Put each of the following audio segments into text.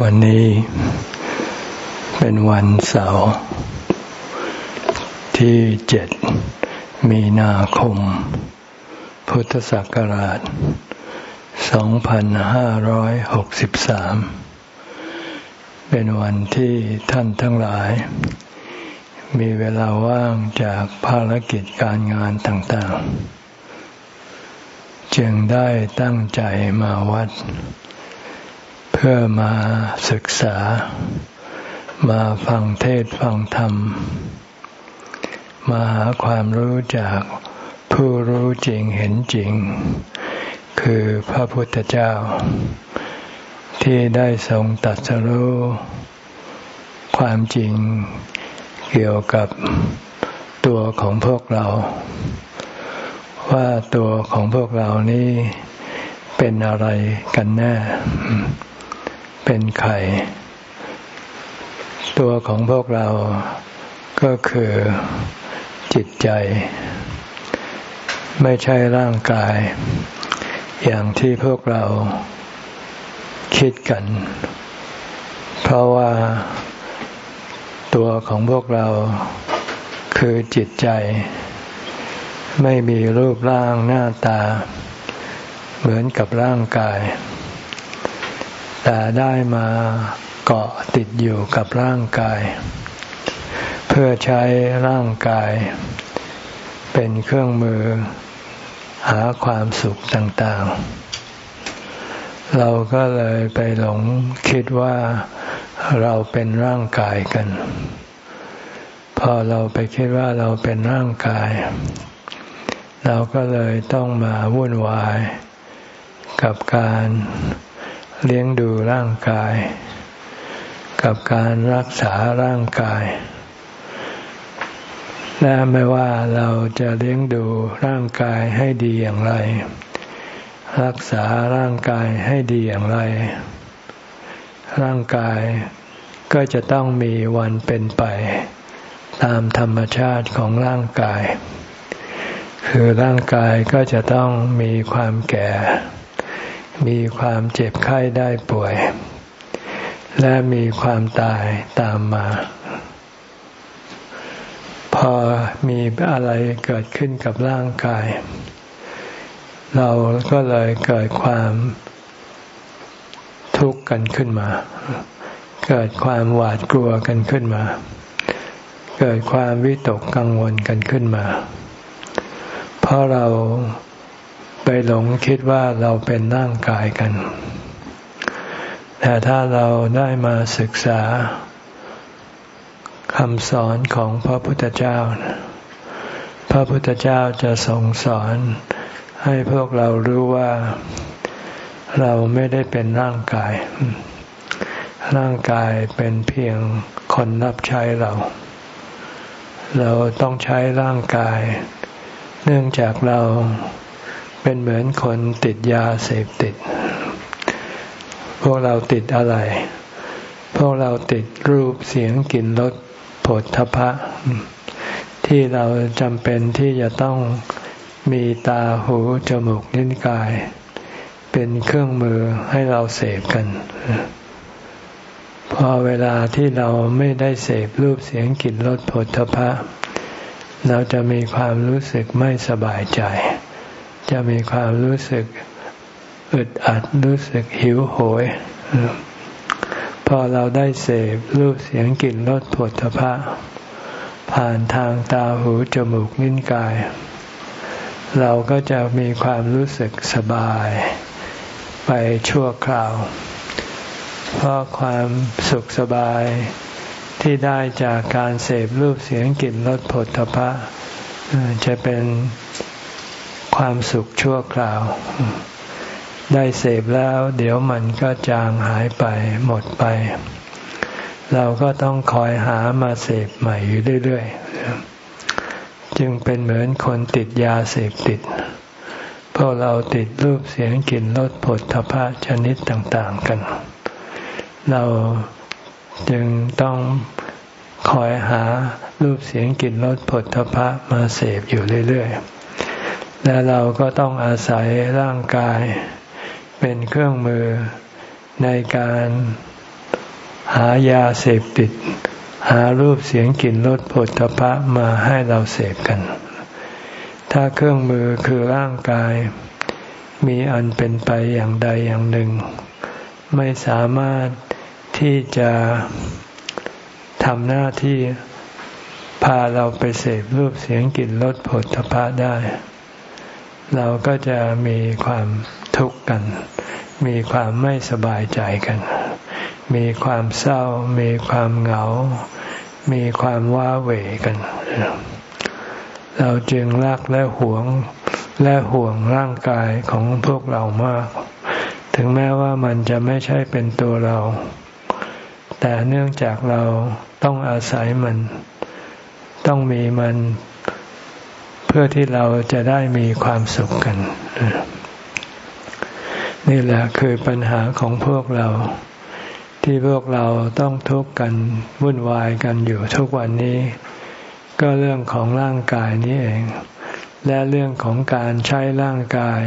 วันนี้เป็นวันเสาร์ที่เจ็ดมีนาคม พุทธศักราช 2563 เป็นวันที่ท่านทั้งหลาย มีเวลาว่างจากภารกิจการงานต่างๆ จึงได้ตั้งใจมาวัดเพื่อมาศึกษา มาฟังเทศฟังธรรม มาหาความรู้จากผู้รู้จริงเห็นจริง คือพระพุทธเจ้า ที่ได้ทรงตัดสรู้ความจริงเกี่ยวกับตัวของพวกเรา ว่าตัวของพวกเรานี้เป็นอะไรกันแน่ เป็นไข่ ตัวของพวกเราก็คือจิตใจ ไม่ใช่ร่างกาย อย่างที่พวกเราคิดกัน เพราะว่าตัวของพวกเราคือจิตใจ ไม่มีรูปร่างหน้าตา เหมือนกับร่างกาย แต่ได้มาเกาะติดอยู่กับร่างกาย เพื่อใช้ร่างกาย เป็นเครื่องมือ หาความสุขต่างๆ เราก็เลยไปหลงคิดว่าเราเป็นร่างกายกัน พอเราไปคิดว่าเราเป็นร่างกาย เราก็เลยต้องมาวุ่นวายกับการ เลี้ยงดูร่างกาย กับการรักษาร่างกาย และไม่ว่าเราจะเลี้ยงดูร่างกายให้ดีอย่างไร รักษาร่างกายให้ดีอย่างไร ร่างกายก็จะต้องมีวันเป็นไป ตามธรรมชาติของร่างกาย คือร่างกายก็จะต้องมีความแก่ มีความเจ็บไข้ได้ป่วย และมีความตายตามมา พอมีอะไรเกิดขึ้นกับร่างกาย เราก็เลยเกิดความทุกข์กันขึ้นมา เกิดความหวาดกลัวกันขึ้นมา เกิดความวิตกกังวลกันขึ้นมา เพราะเรา ไปหลงคิดว่าเราเป็นร่างกายกัน แต่ถ้าเราได้มาศึกษาคำสอนของพระพุทธเจ้า พระพุทธเจ้าจะทรงสอนให้พวกเรารู้ว่าเราไม่ได้เป็นร่างกาย ร่างกายเป็นเพียงคนรับใช้เรา เราต้องใช้ร่างกาย เนื่องจากเรา เป็นเหมือนคนติดยาเสพติด พวกเราติดอะไร พวกเราติดรูปเสียงกลิ่นรสผลทพะ ที่เราจำเป็นที่จะต้องมีตาหูจมูกนิ้นกาย เป็นเครื่องมือให้เราเสพกันพอเวลาที่เราไม่ได้เสพรูปเสียงกลิ่นรสผลทพะ เราจะมีความรู้สึกไม่สบายใจ จะมีความรู้สึกอึดอัดรู้สึกหิวโหย พอเราได้เสพรูปเสียงกลิ่นรสผลทพะ ผ่านทางตาหูจมูกนิ้นกาย เราก็จะมีความรู้สึกสบาย ไปชั่วคราว เพราะความสุขสบายที่ได้จากการเสพรูปเสียงกลิ่นรสผลทพะจะเป็น ความสุขชั่วคราว ได้เสพแล้ว เดี๋ยวมันก็จางหายไปหมดไป เราก็ต้องคอยหามาเสพใหม่อยู่เรื่อยๆจึงเป็นเหมือนคนติดยาเสพติดเพราะเราติดรูปเสียงกลิ่นรสผลทพะชนิดต่างๆกัน เราจึงต้องคอยหารูปเสียงกลิ่นรสผลทพะมาเสพอยู่เรื่อยๆ และเราก็ต้องอาศัยร่างกาย เป็นเครื่องมือในการหายาเสพติด หารูปเสียงกลิ่นรสผลพระมาให้เราเสพกัน ถ้าเครื่องมือคือร่างกาย มีอันเป็นไปอย่างใดอย่างหนึ่ง ไม่สามารถที่จะทำหน้าที่พาเราไปเสพรูปเสียงกลิ่นรสผลทพะได้ เราก็จะมีความทุกข์กัน มีความไม่สบายใจกัน มีความเศร้า มีความเหงา มีความว้าเหวกัน เราจึงรักและหวงและห่วงร่างกายของพวกเรามาก ถึงแม้ว่ามันจะไม่ใช่เป็นตัวเรา แต่เนื่องจากเราต้องอาศัยมัน ต้องมีมัน พื่อที่เราจะได้มีความสุขกัน นี่แหละคือปัญหาของพวกเรา ที่พวกเราต้องทุกข์กันวุ่นวายกันอยู่ทุกวันนี้ ก็เรื่องของร่างกายนี้เอง และเรื่องของการใช้ร่างกาย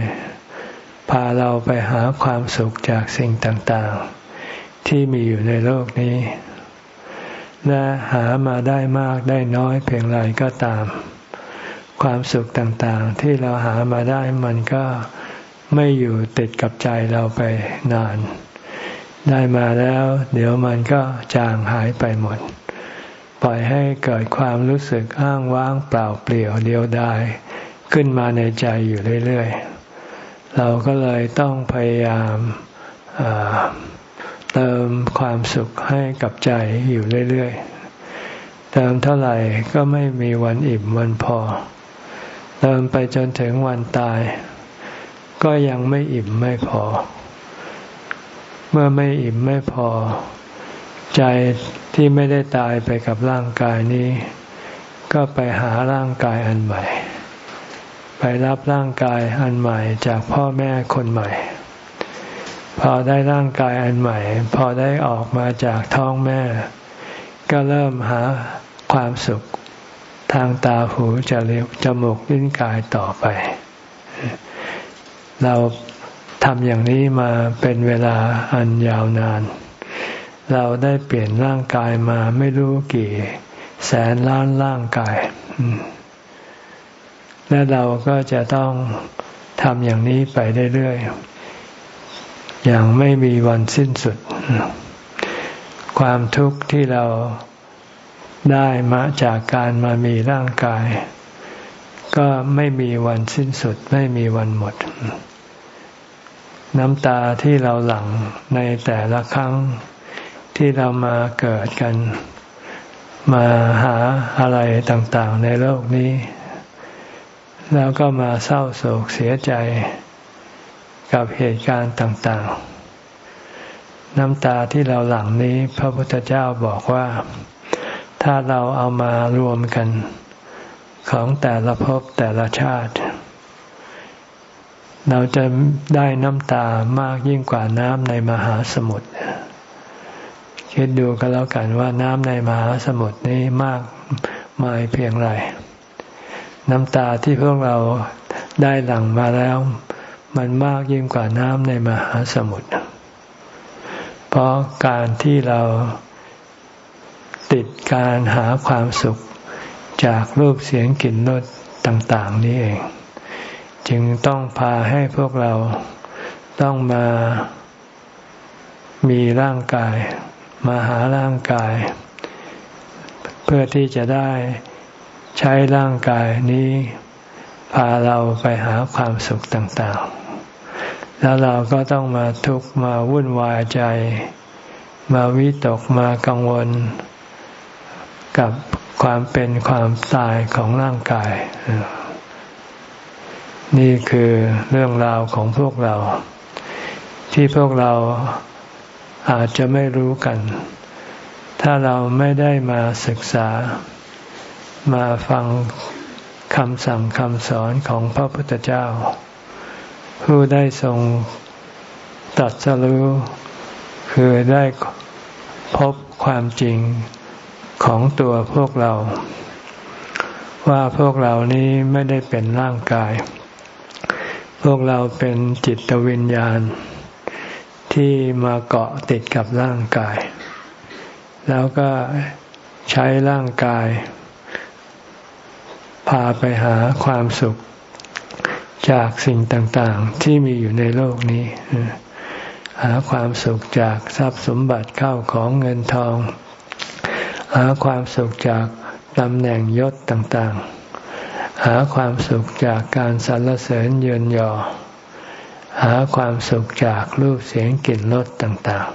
พาเราไปหาความสุขจากสิ่งต่างๆ ที่มีอยู่ในโลกนี้ และหามาได้มากได้น้อยเพียงไรก็ตาม ความสุขต่างๆ ที่เราหามาได้มันก็ไม่อยู่ติดกับใจเราไปนาน ได้มาแล้ว เดี๋ยวมันก็จางหายไปหมด ปล่อยให้เกิดความรู้สึกอ้างว้างเปล่าเปลี่ยวเดียวดายขึ้นมาในใจอยู่เรื่อยๆ เราก็เลยต้องพยายามเติมความสุขให้กับใจอยู่เรื่อยๆ เติมเท่าไหร่ก็ไม่มีวันอิ่มวันพอ ติมไปจนถึงวันตาย ก็ยังไม่อิ่มไม่พอ เมื่อไม่อิ่มไม่พอ ใจที่ไม่ได้ตายไปกับร่างกายนี้ ก็ไปหาร่างกายอันใหม่ ไปรับร่างกายอันใหม่จากพ่อแม่คนใหม่ พอได้ร่างกายอันใหม่ พอได้ออกมาจากท้องแม่ ก็เริ่มหาความสุข ทางตาหูจมูกจมูกลิ้นกายต่อไป เราทำอย่างนี้มาเป็นเวลาอันยาวนาน เราได้เปลี่ยนร่างกายมาไม่รู้กี่ แสนล้านร่างกาย และเราก็จะต้องทำอย่างนี้ไปเรื่อยๆอย่างไม่มีวันสิ้นสุด ความทุกข์ที่เรา ได้มาจากการมามีร่างกาย ก็ไม่มีวันสิ้นสุด ไม่มีวันหมด น้ำตาที่เราหลั่งในแต่ละครั้งที่เรามาเกิดกัน มาหาอะไรต่างๆ ในโลกนี้ แล้วก็มาเศร้าโศกเสียใจกับเหตุการณ์ต่างๆ น้ำตาที่เราหลั่งนี้ พระพุทธเจ้าบอกว่า ถ้าเราเอามารวมกัน ของแต่ละภพแต่ละชาติ เราจะได้น้ำตามากยิ่งกว่าน้ำในมหาสมุทรคิดดูกันแล้วกันว่าน้ำในมหาสมุทรนี้มากมายเพียงไร น้ำตาที่พวกเราได้หลั่งมาแล้ว มันมากยิ่งกว่าน้ำในมหาสมุทรเพราะการที่เรา ติดการหาความสุขจากรูปเสียงกลิ่นรสต่าง ๆ นี้เอง จึงต้องพาให้พวกเราต้องมามีร่างกาย มาหาร่างกาย เพื่อที่จะได้ใช้ร่างกายนี้ พาเราไปหาความสุขต่าง ๆ แล้วเราก็ต้องมาทุกข์มาวุ่นวายใจ มาวิตกมากังวล กับความเป็นความตายของร่างกาย นี่คือเรื่องราวของพวกเรา ที่พวกเราอาจจะไม่รู้กัน ถ้าเราไม่ได้มาศึกษา มาฟังคำสั่งคำสอนของพระพุทธเจ้า ผู้ได้ทรงตัดสรู้คือได้พบความจริง ของตัวพวกเรา ว่าพวกเรานี้ไม่ได้เป็นร่างกาย พวกเราเป็นจิตวิญญาณ ที่มาเกาะติดกับร่างกาย แล้วก็ใช้ร่างกาย พาไปหาความสุขจากสิ่งต่างๆ ที่มีอยู่ในโลกนี้ หาความสุขจากทรัพย์สมบัติเข้าของเงินทอง หาความสุขจากตำแหน่งยศต่างๆ หาความสุขจากการสรรเสริญเยินยอ หาความสุขจากรูปเสียงกลิ่นรสต่าง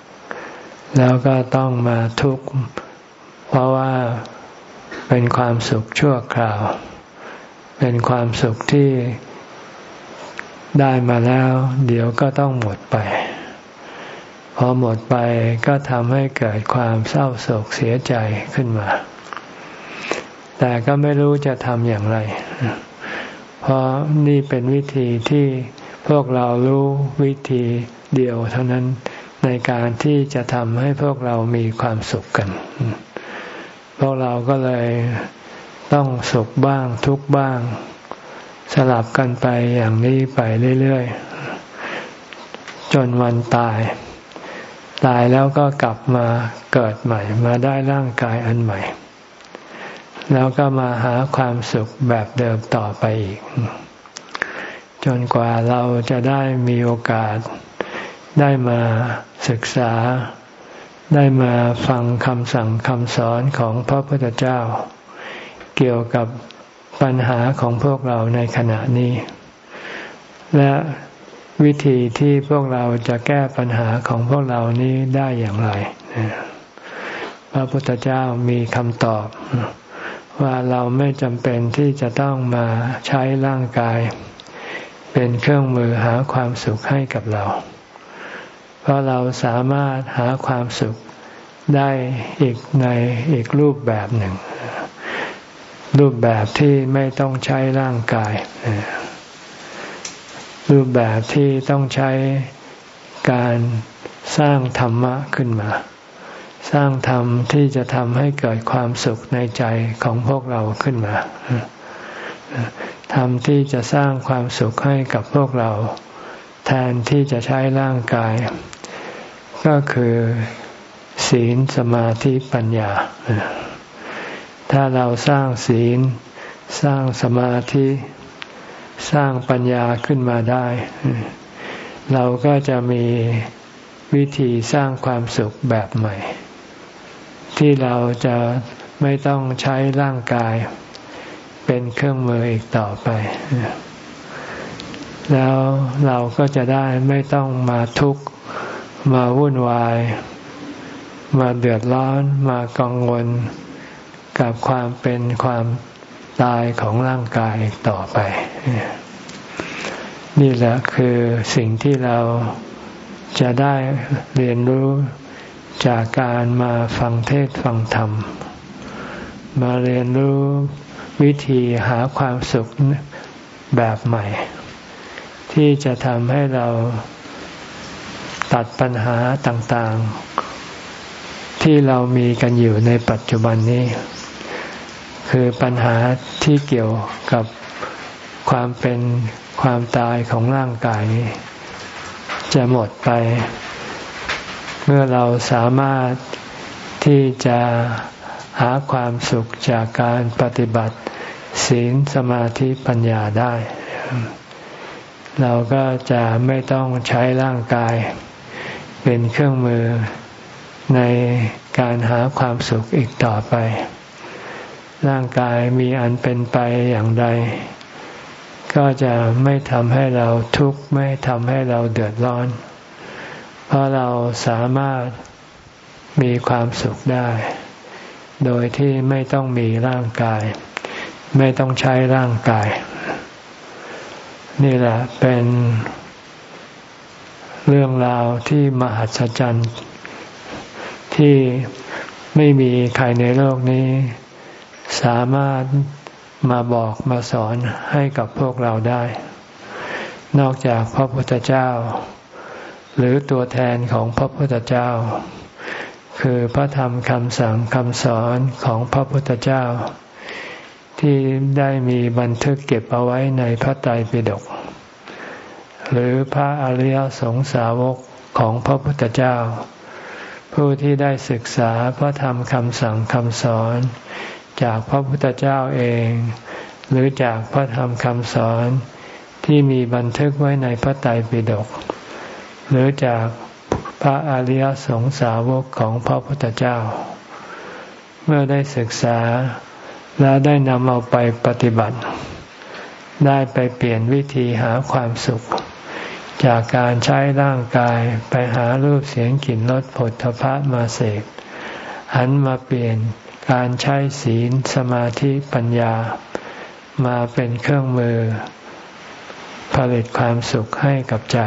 ๆ แล้วก็ต้องมาทุกข์เพราะว่าเป็นความสุขชั่วคราว เป็นความสุขที่ได้มาแล้ว เดี๋ยวก็ต้องหมดไป อหมดไปก็ทำให้เกิดความเศร้าโศกเสียใจขึ้นมา แต่ก็ไม่รู้จะทำอย่างไร เพราะนี่เป็นวิธีที่พวกเรารู้วิธีเดียวเท่านั้นในการที่จะทำให้พวกเรามีความสุขกัน พวกเราก็เลยต้องสุขบ้างทุกบ้าง สลับกันไปอย่างนี้ไปเรื่อยๆ จนวันตาย ตายแล้วก็กลับมาเกิดใหม่ มาได้ร่างกายอันใหม่ แล้วก็มาหาความสุขแบบเดิมต่อไปอีก จนกว่าเราจะได้มีโอกาส ได้มาศึกษา ได้มาฟังคำสั่งคำสอนของพระพุทธเจ้า เกี่ยวกับปัญหาของพวกเราในขณะนี้ และ วิธีที่พวกเราจะแก้ปัญหาของพวกเรานี้ได้อย่างไร พระพุทธเจ้ามีคำตอบ ว่าเราไม่จำเป็นที่จะต้องมาใช้ร่างกาย เป็นเครื่องมือหาความสุขให้กับเรา เพราะเราสามารถหาความสุขได้อีกในอีกรูปแบบหนึ่ง รูปแบบที่ไม่ต้องใช้ร่างกาย รูปแบบที่ต้องใช้การสร้างธรรมะขึ้นมา สร้างธรรมที่จะทำให้เกิดความสุขในใจของพวกเราขึ้นมาธรรมที่จะสร้างความสุขให้กับพวกเรา แทนที่จะใช้ร่างกาย ก็คือศีลสมาธิปัญญา ถ้าเราสร้างศีล สร้างสมาธิ สร้างปัญญาขึ้นมาได้ เราก็จะมีวิธีสร้างความสุขแบบใหม่ ที่เราจะไม่ต้องใช้ร่างกาย เป็นเครื่องมืออีกต่อไป แล้วเราก็จะได้ไม่ต้องมาทุกข์มาวุ่นวาย มาเดือดร้อนมากังวลกับความเป็นความ ตายของร่างกายต่อไป นี่แหละคือสิ่งที่เราจะได้เรียนรู้จากการมาฟังเทศฟังธรรม มาเรียนรู้วิธีหาความสุขแบบใหม่ ที่จะทำให้เราตัดปัญหาต่างๆ ที่เรามีกันอยู่ในปัจจุบันนี้ คือปัญหาที่เกี่ยวกับความเป็นความตายของร่างกายนี้ จะหมดไป เมื่อเราสามารถที่จะหาความสุขจากการปฏิบัติ ศีลสมาธิปัญญาได้ เราก็จะไม่ต้องใช้ร่างกาย เป็นเครื่องมือในการหาความสุขอีกต่อไป ร่างกายมีอันเป็นไปอย่างใด ก็จะไม่ทำให้เราทุกข์ไม่ทำให้เราเดือดร้อน เพราะเราสามารถมีความสุขได้ โดยที่ไม่ต้องมีร่างกาย ไม่ต้องใช้ร่างกาย นี่แหละเป็นเรื่องราวที่มหัศจรรย์ที่ไม่มีใครในโลกนี้ สามารถมาบอกมาสอนให้กับพวกเราได้ นอกจากพระพุทธเจ้า หรือตัวแทนของพระพุทธเจ้า คือพระธรรมคำสั่งคำสอนของพระพุทธเจ้า ที่ได้มีบันทึกเก็บเอาไว้ในพระไตรปิฎกหรือพระอริยสงสาวกของพระพุทธเจ้า ผู้ที่ได้ศึกษาพระธรรมคำสั่งคำสอน จากพระพุทธเจ้าเอง หรือจากพระธรรมคำสอนที่มีบันทึกไว้ในพระไตรปิฎกหรือจากพระอริยสงสาวกของพระพุทธเจ้า เมื่อได้ศึกษาและได้นำเอาไปปฏิบัติ ได้ไปเปลี่ยนวิธีหาความสุข จากการใช้ร่างกายไปหารูปเสียงกลิ่นรสผลทพะมาเสกหันมาเปลี่ยน การใช้ศีลสมาธิปัญญามาเป็นเครื่องมือ ผลิตความสุขให้กับใจ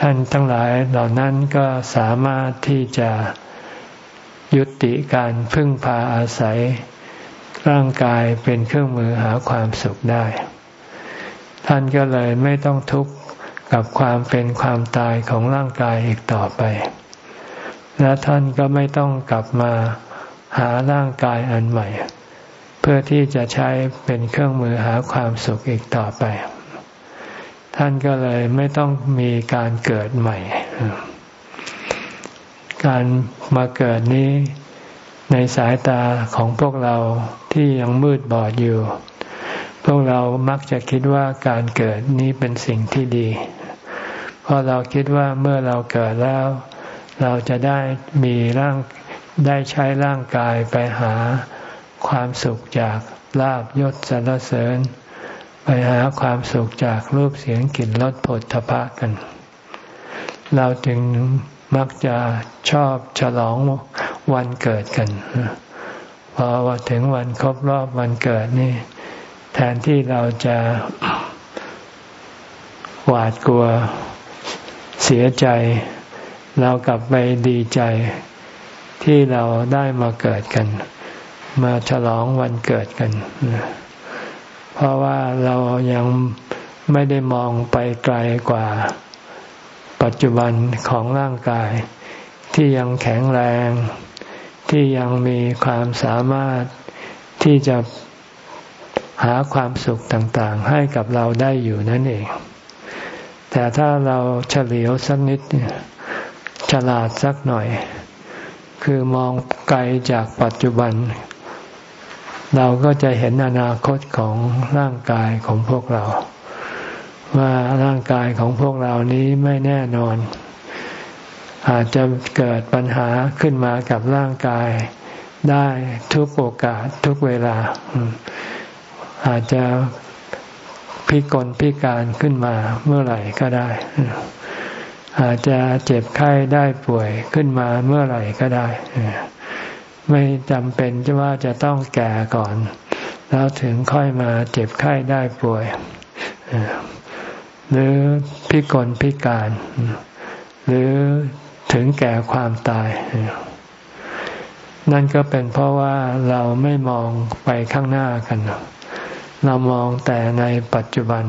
ท่านทั้งหลายเหล่านั้นก็สามารถที่จะยุติการพึ่งพาอาศัย ร่างกายเป็นเครื่องมือหาความสุขได้ ท่านก็เลยไม่ต้องทุกข์กับความเป็นความตายของร่างกายอีกต่อไป และท่านก็ไม่ต้องกลับมาหาร่างกายอันใหม่ เพื่อที่จะใช้เป็นเครื่องมือหาความสุขอีกต่อไป ท่านก็เลยไม่ต้องมีการเกิดใหม่ การมาเกิดนี้ในสายตาของพวกเราที่ยังมืดบอดอยู่ พวกเรามักจะคิดว่าการเกิดนี้เป็นสิ่งที่ดี เพราะเราคิดว่าเมื่อเราเกิดแล้ว เราจะได้มีร่างได้ใช้ร่างกายไปหาความสุขจากลาบยศสรรเสริญ ไปหาความสุขจากรูปเสียงกลิ่นรสผลทพะกัน เราจึงมักจะชอบฉลองวันเกิดกันพอว่าถึงวันครบรอบวันเกิดนี่ แทนที่เราจะหวาดกลัวเสียใจ เรากลับไปดีใจที่เราได้มาเกิดกัน มาฉลองวันเกิดกัน เพราะว่าเรายังไม่ได้มองไปไกลกว่าปัจจุบันของร่างกาย ที่ยังแข็งแรง ที่ยังมีความสามารถที่จะหาความสุขต่างๆ ให้กับเราได้อยู่นั่นเอง แต่ถ้าเราเฉลียวสักนิดเนี่ย ฉลาดสักหน่อย คือมองไกลจากปัจจุบัน เราก็จะเห็นอนาคตของร่างกายของพวกเรา ว่าร่างกายของพวกเรานี้ไม่แน่นอน อาจจะเกิดปัญหาขึ้นมากับร่างกายได้ทุกโอกาสทุกเวลา อาจจะพิกลพิการขึ้นมาเมื่อไหร่ก็ได้ อาจจะเจ็บไข้ได้ป่วยขึ้นมาเมื่อไหร่ก็ได้ ไม่จำเป็นว่าจะต้องแก่ก่อน แล้วถึงค่อยมาเจ็บไข้ได้ป่วย หรือพิกลพิการ หรือถึงแก่ความตาย นั่นก็เป็นเพราะว่าเราไม่มองไปข้างหน้ากัน เรามองแต่ในปัจจุบัน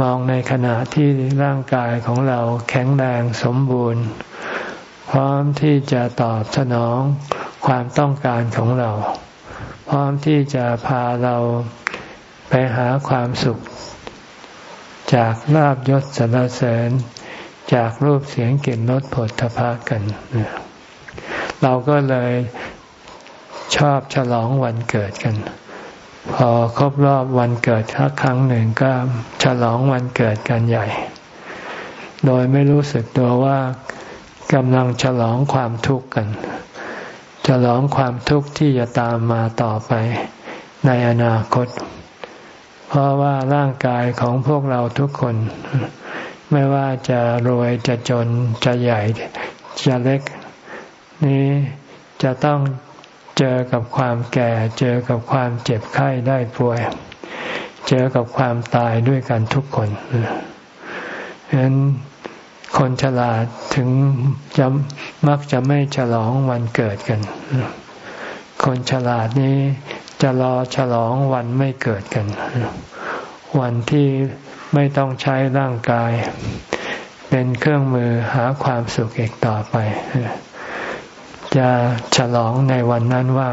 มองในขณะที่ร่างกายของเราแข็งแรงสมบูรณ์ พร้อมที่จะตอบสนองความต้องการของเรา พร้อมที่จะพาเราไปหาความสุข จากลาบยศสรรเสริญ จากรูปเสียงกลิ่นรสผลทพะกัน เราก็เลยชอบฉลองวันเกิดกัน พอครบรอบวันเกิดครั้งหนึ่งก็ฉลองวันเกิดกันใหญ่ โดยไม่รู้สึกตัวว่ากำลังฉลองความทุกข์กัน ฉลองความทุกข์ที่จะตามมาต่อไปในอนาคต เพราะว่าร่างกายของพวกเราทุกคน ไม่ว่าจะรวยจะจนจะใหญ่จะเล็ก นี้จะต้อง เจอกับความแก่ เจอกับความเจ็บไข้ได้ป่วย เจอกับความตายด้วยกันทุกคนฉะนั้นคนฉลาดถึงจะมักจะไม่ฉลองวันเกิดกัน คนฉลาดนี้จะรอฉลองวันไม่เกิดกัน วันที่ไม่ต้องใช้ร่างกาย เป็นเครื่องมือหาความสุขอีกต่อไป จะฉลองในวันนั้นว่า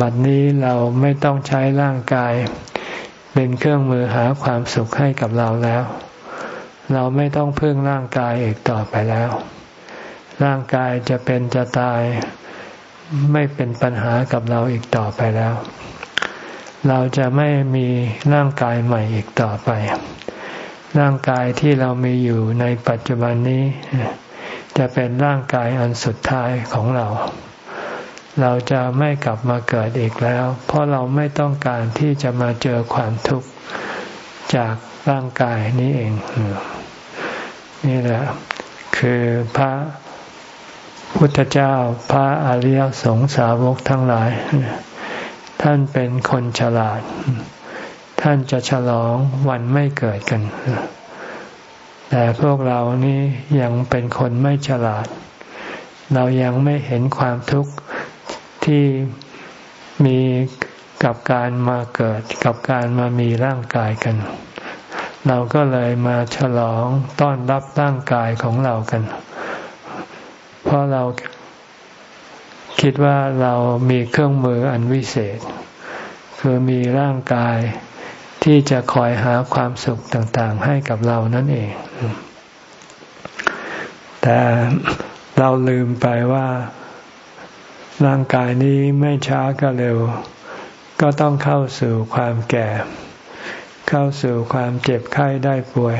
บัดนี้เราไม่ต้องใช้ร่างกาย เป็นเครื่องมือหาความสุขให้กับเราแล้ว เราไม่ต้องพึ่งร่างกายอีกต่อไปแล้ว ร่างกายจะเป็นจะตายไม่เป็นปัญหากับเราอีกต่อไปแล้ว เราจะไม่มีร่างกายใหม่อีกต่อไป ร่างกายที่เรามีอยู่ในปัจจุบันนี้ จะเป็นร่างกายอันสุดท้ายของเรา เราจะไม่กลับมาเกิดอีกแล้ว เพราะเราไม่ต้องการที่จะมาเจอความทุกข์จากร่างกายนี้เอง นี่แหละ คือพระพุทธเจ้าพระอริยสงสาวกทั้งหลาย ท่านเป็นคนฉลาด ท่านจะฉลองวันไม่เกิดกัน แต่พวกเรานี่ยังเป็นคนไม่ฉลาด เรายังไม่เห็นความทุกข์ที่มีกับการมาเกิดกับการมามีร่างกายกัน เราก็เลยมาฉลองต้อนรับร่างกายของเรากัน เพราะเราคิดว่าเรามีเครื่องมืออันวิเศษ คือมีร่างกาย ที่จะคอยหาความสุขต่างๆ ให้กับเรานั่นเอง แต่เราลืมไปว่าร่างกายนี้ไม่ช้าก็เร็ว ก็ต้องเข้าสู่ความแก่ เข้าสู่ความเจ็บไข้ได้ป่วย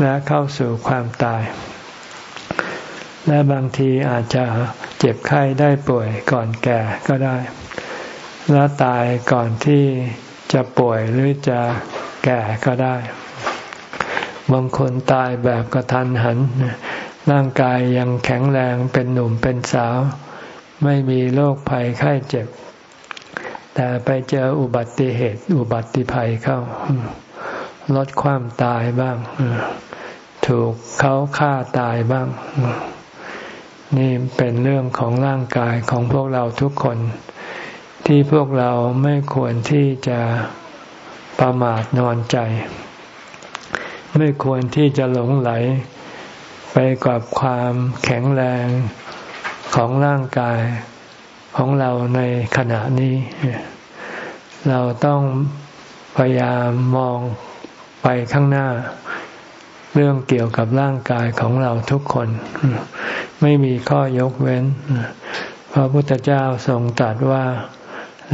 และเข้าสู่ความตาย และบางทีอาจจะเจ็บไข้ได้ป่วยก่อนแก่ก็ได้ และตายก่อนที่ จะป่วยหรือจะแก่ก็ได้ บางคนตายแบบกระทันหัน ร่างกายยังแข็งแรงเป็นหนุ่มเป็นสาว ไม่มีโรคภัยไข้เจ็บ แต่ไปเจออุบัติเหตุอุบัติภัยเข้า ลดความตายบ้าง ถูกเขาฆ่าตายบ้าง นี่เป็นเรื่องของร่างกายของพวกเราทุกคน ที่พวกเราไม่ควรที่จะประมาทนอนใจ ไม่ควรที่จะหลงไหลไปกับความแข็งแรงของร่างกายของเราในขณะนี้ เราต้องพยายามมองไปข้างหน้า เรื่องเกี่ยวกับร่างกายของเราทุกคน ไม่มีข้อยกเว้น พระพุทธเจ้าทรงตรัสว่า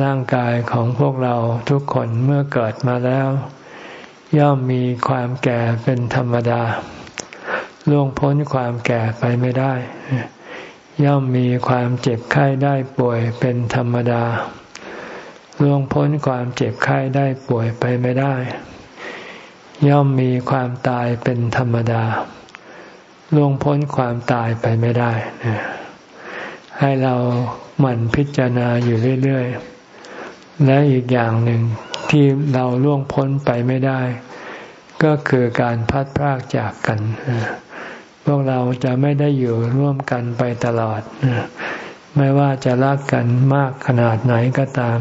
ร่างกายของพวกเราทุกคนเมื่อเกิดมาแล้ว ย่อมมีความแก่เป็นธรรมดา ล่วงพ้นความแก่ไปไม่ได้ ย่อมมีความเจ็บไข้ได้ป่วยเป็นธรรมดา ล่วงพ้นความเจ็บไข้ได้ป่วยไปไม่ได้ ย่อมมีความตายเป็นธรรมดา ล่วงพ้นความตายไปไม่ได้ ให้เราหมั่นพิจารณาอยู่เรื่อย ๆ และอีกอย่างหนึ่งที่เราล่วงพ้นไปไม่ได้ ก็คือการพัดพรากจากกัน พวกเราจะไม่ได้อยู่ร่วมกันไปตลอด ไม่ว่าจะรักกันมากขนาดไหนก็ตาม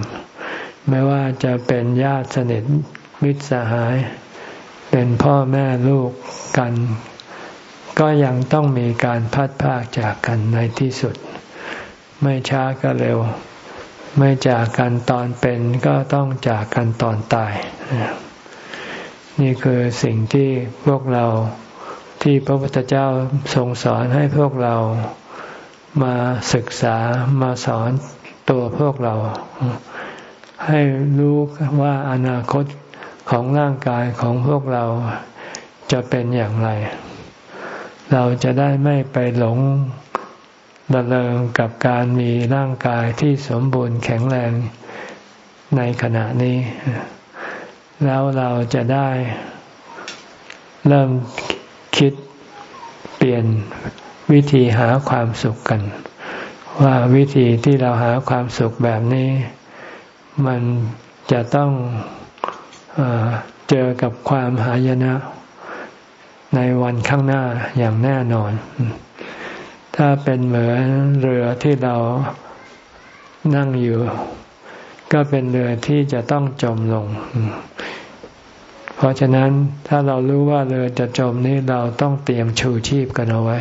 ไม่ว่าจะเป็นญาติสนิทมิตรสหาย เป็นพ่อแม่ลูกกัน ก็ยังต้องมีการพัดพากจากกันในที่สุด ไม่ช้าก็เร็ว ไม่จากกันตอนเป็นก็ต้องจากกันตอนตาย นี่คือสิ่งที่พวกเราที่พระพุทธเจ้าทรงสอนให้พวกเรามาศึกษามาสอนตัวพวกเรา ให้รู้ว่าอนาคตของร่างกายของพวกเราจะเป็นอย่างไร เราจะได้ไม่ไปหลง ดำเนินกับการมีร่างกายที่สมบูรณ์แข็งแรงในขณะนี้ แล้วเราจะได้เริ่มคิดเปลี่ยนวิธีหาความสุขกัน ว่าวิธีที่เราหาความสุขแบบนี้ มันจะต้องเอเจอกับความหายนะ ในวันข้างหน้าอย่างแน่นอน ถ้าเป็นเหมือนเรือที่เรานั่งอยู่ ก็เป็นเรือที่จะต้องจมลง เพราะฉะนั้นถ้าเรารู้ว่าเรือจะจมนี้เราต้องเตรียมชูชีพกันเอาไว้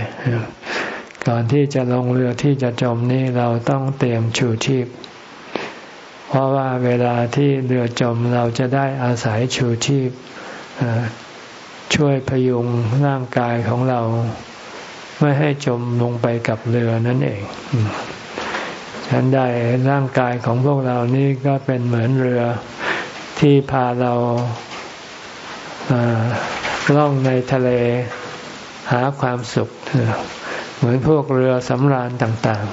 ก่อนที่จะลงเรือที่จะจมนี้เราต้องเตรียมชูชีพ เพราะว่าเวลาที่เรือจมเราจะได้อาศัยชูชีพช่วยพยุงร่างกายของเรา ไม่ให้จมลงไปกับเรือนั่นเองฉันใดร่างกายของพวกเรานี่ก็เป็นเหมือนเรือที่พาเราล่องในทะเลหาความสุข เหมือนพวกเรือสำราญต่าง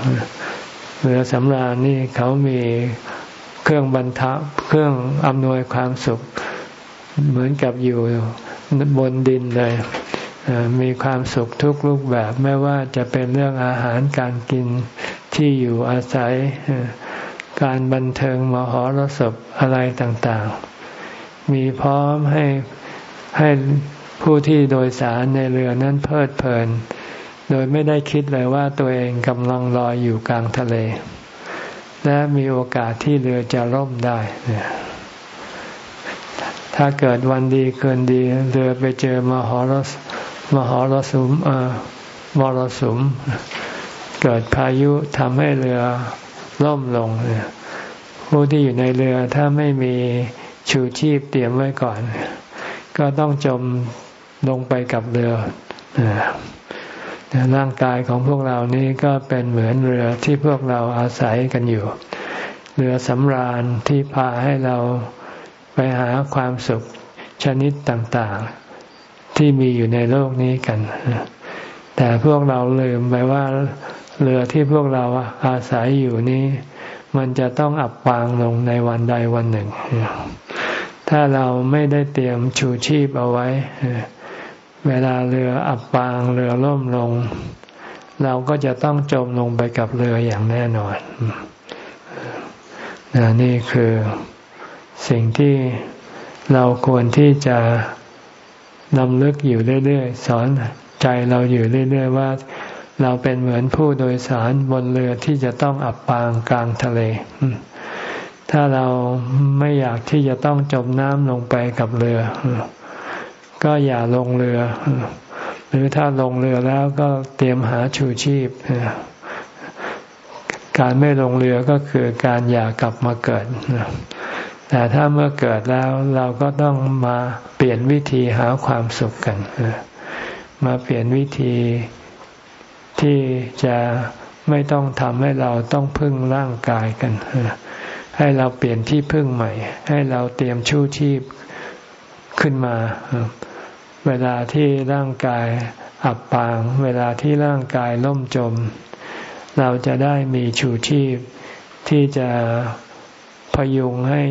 ๆ เรือสำราญนี่เขามีเครื่องบรรทับเครื่องอำนวยความสุข เหมือนกับอยู่บนดินเลย มีความสุขทุกรูปแบบไม่ว่าจะเป็นเรื่องอาหารการกินที่อยู่อาศัย การบันเทิงมหรสพอะไรต่างๆ มีพร้อมให้ให้ผู้ที่โดยสารในเรือนั้นเพลิดเพลิน โดยไม่ได้คิดเลยว่าตัวเองกำลังลอยอยู่กลางทะเล และมีโอกาสที่เรือจะล่มได้ ถ้าเกิดวันดีเกินดี เรือไปเจอมหรส มหรสุมมรสุม เกิดพายุทำให้เรือล่มลงผู้ที่อยู่ในเรือถ้าไม่มีชูชีพเตรียมไว้ก่อน ก็ต้องจมลงไปกับเรือร่างกายของพวกเรานี้ก็เป็นเหมือนเรือที่พวกเราอาศัยกันอยู่ เรือสำราญที่พาให้เราไปหาความสุขชนิดต่าง ที่มีอยู่ในโลกนี้กัน แต่พวกเราลืมไปว่าเรือที่พวกเราอาศัยอยู่นี้ มันจะต้องอับปางลงในวันใดวันหนึ่ง ถ้าเราไม่ได้เตรียมชูชีพเอาไว้ เวลาเรืออับปางเรือล่มลง เราก็จะต้องจมลงไปกับเรืออย่างแน่นอนนนี่คือสิ่งที่เราควรที่จะ นำลึกอยู่เรื่อยๆ สอนใจเราอยู่เรื่อยๆว่า เราเป็นเหมือนผู้โดยสารบนเรือที่จะต้องอับปางกลางทะเล ถ้าเราไม่อยากที่จะต้องจมน้ำลงไปกับเรือ ก็อย่าลงเรือ หรือถ้าลงเรือแล้วก็เตรียมหาชูชีพ การไม่ลงเรือก็คือการอย่ากลับมาเกิด แต่ถ้าเมื่อเกิดแล้วเราก็ต้องมาเปลี่ยนวิธีหาความสุขกัน มาเปลี่ยนวิธีที่จะไม่ต้องทำให้เราต้องพึ่งร่างกายกัน ให้เราเปลี่ยนที่พึ่งใหม่ ให้เราเตรียมชูชีพขึ้นมา เวลาที่ร่างกายอับปาง เวลาที่ร่างกายล่มจม เราจะได้มีชูชีพที่จะ ยุงให้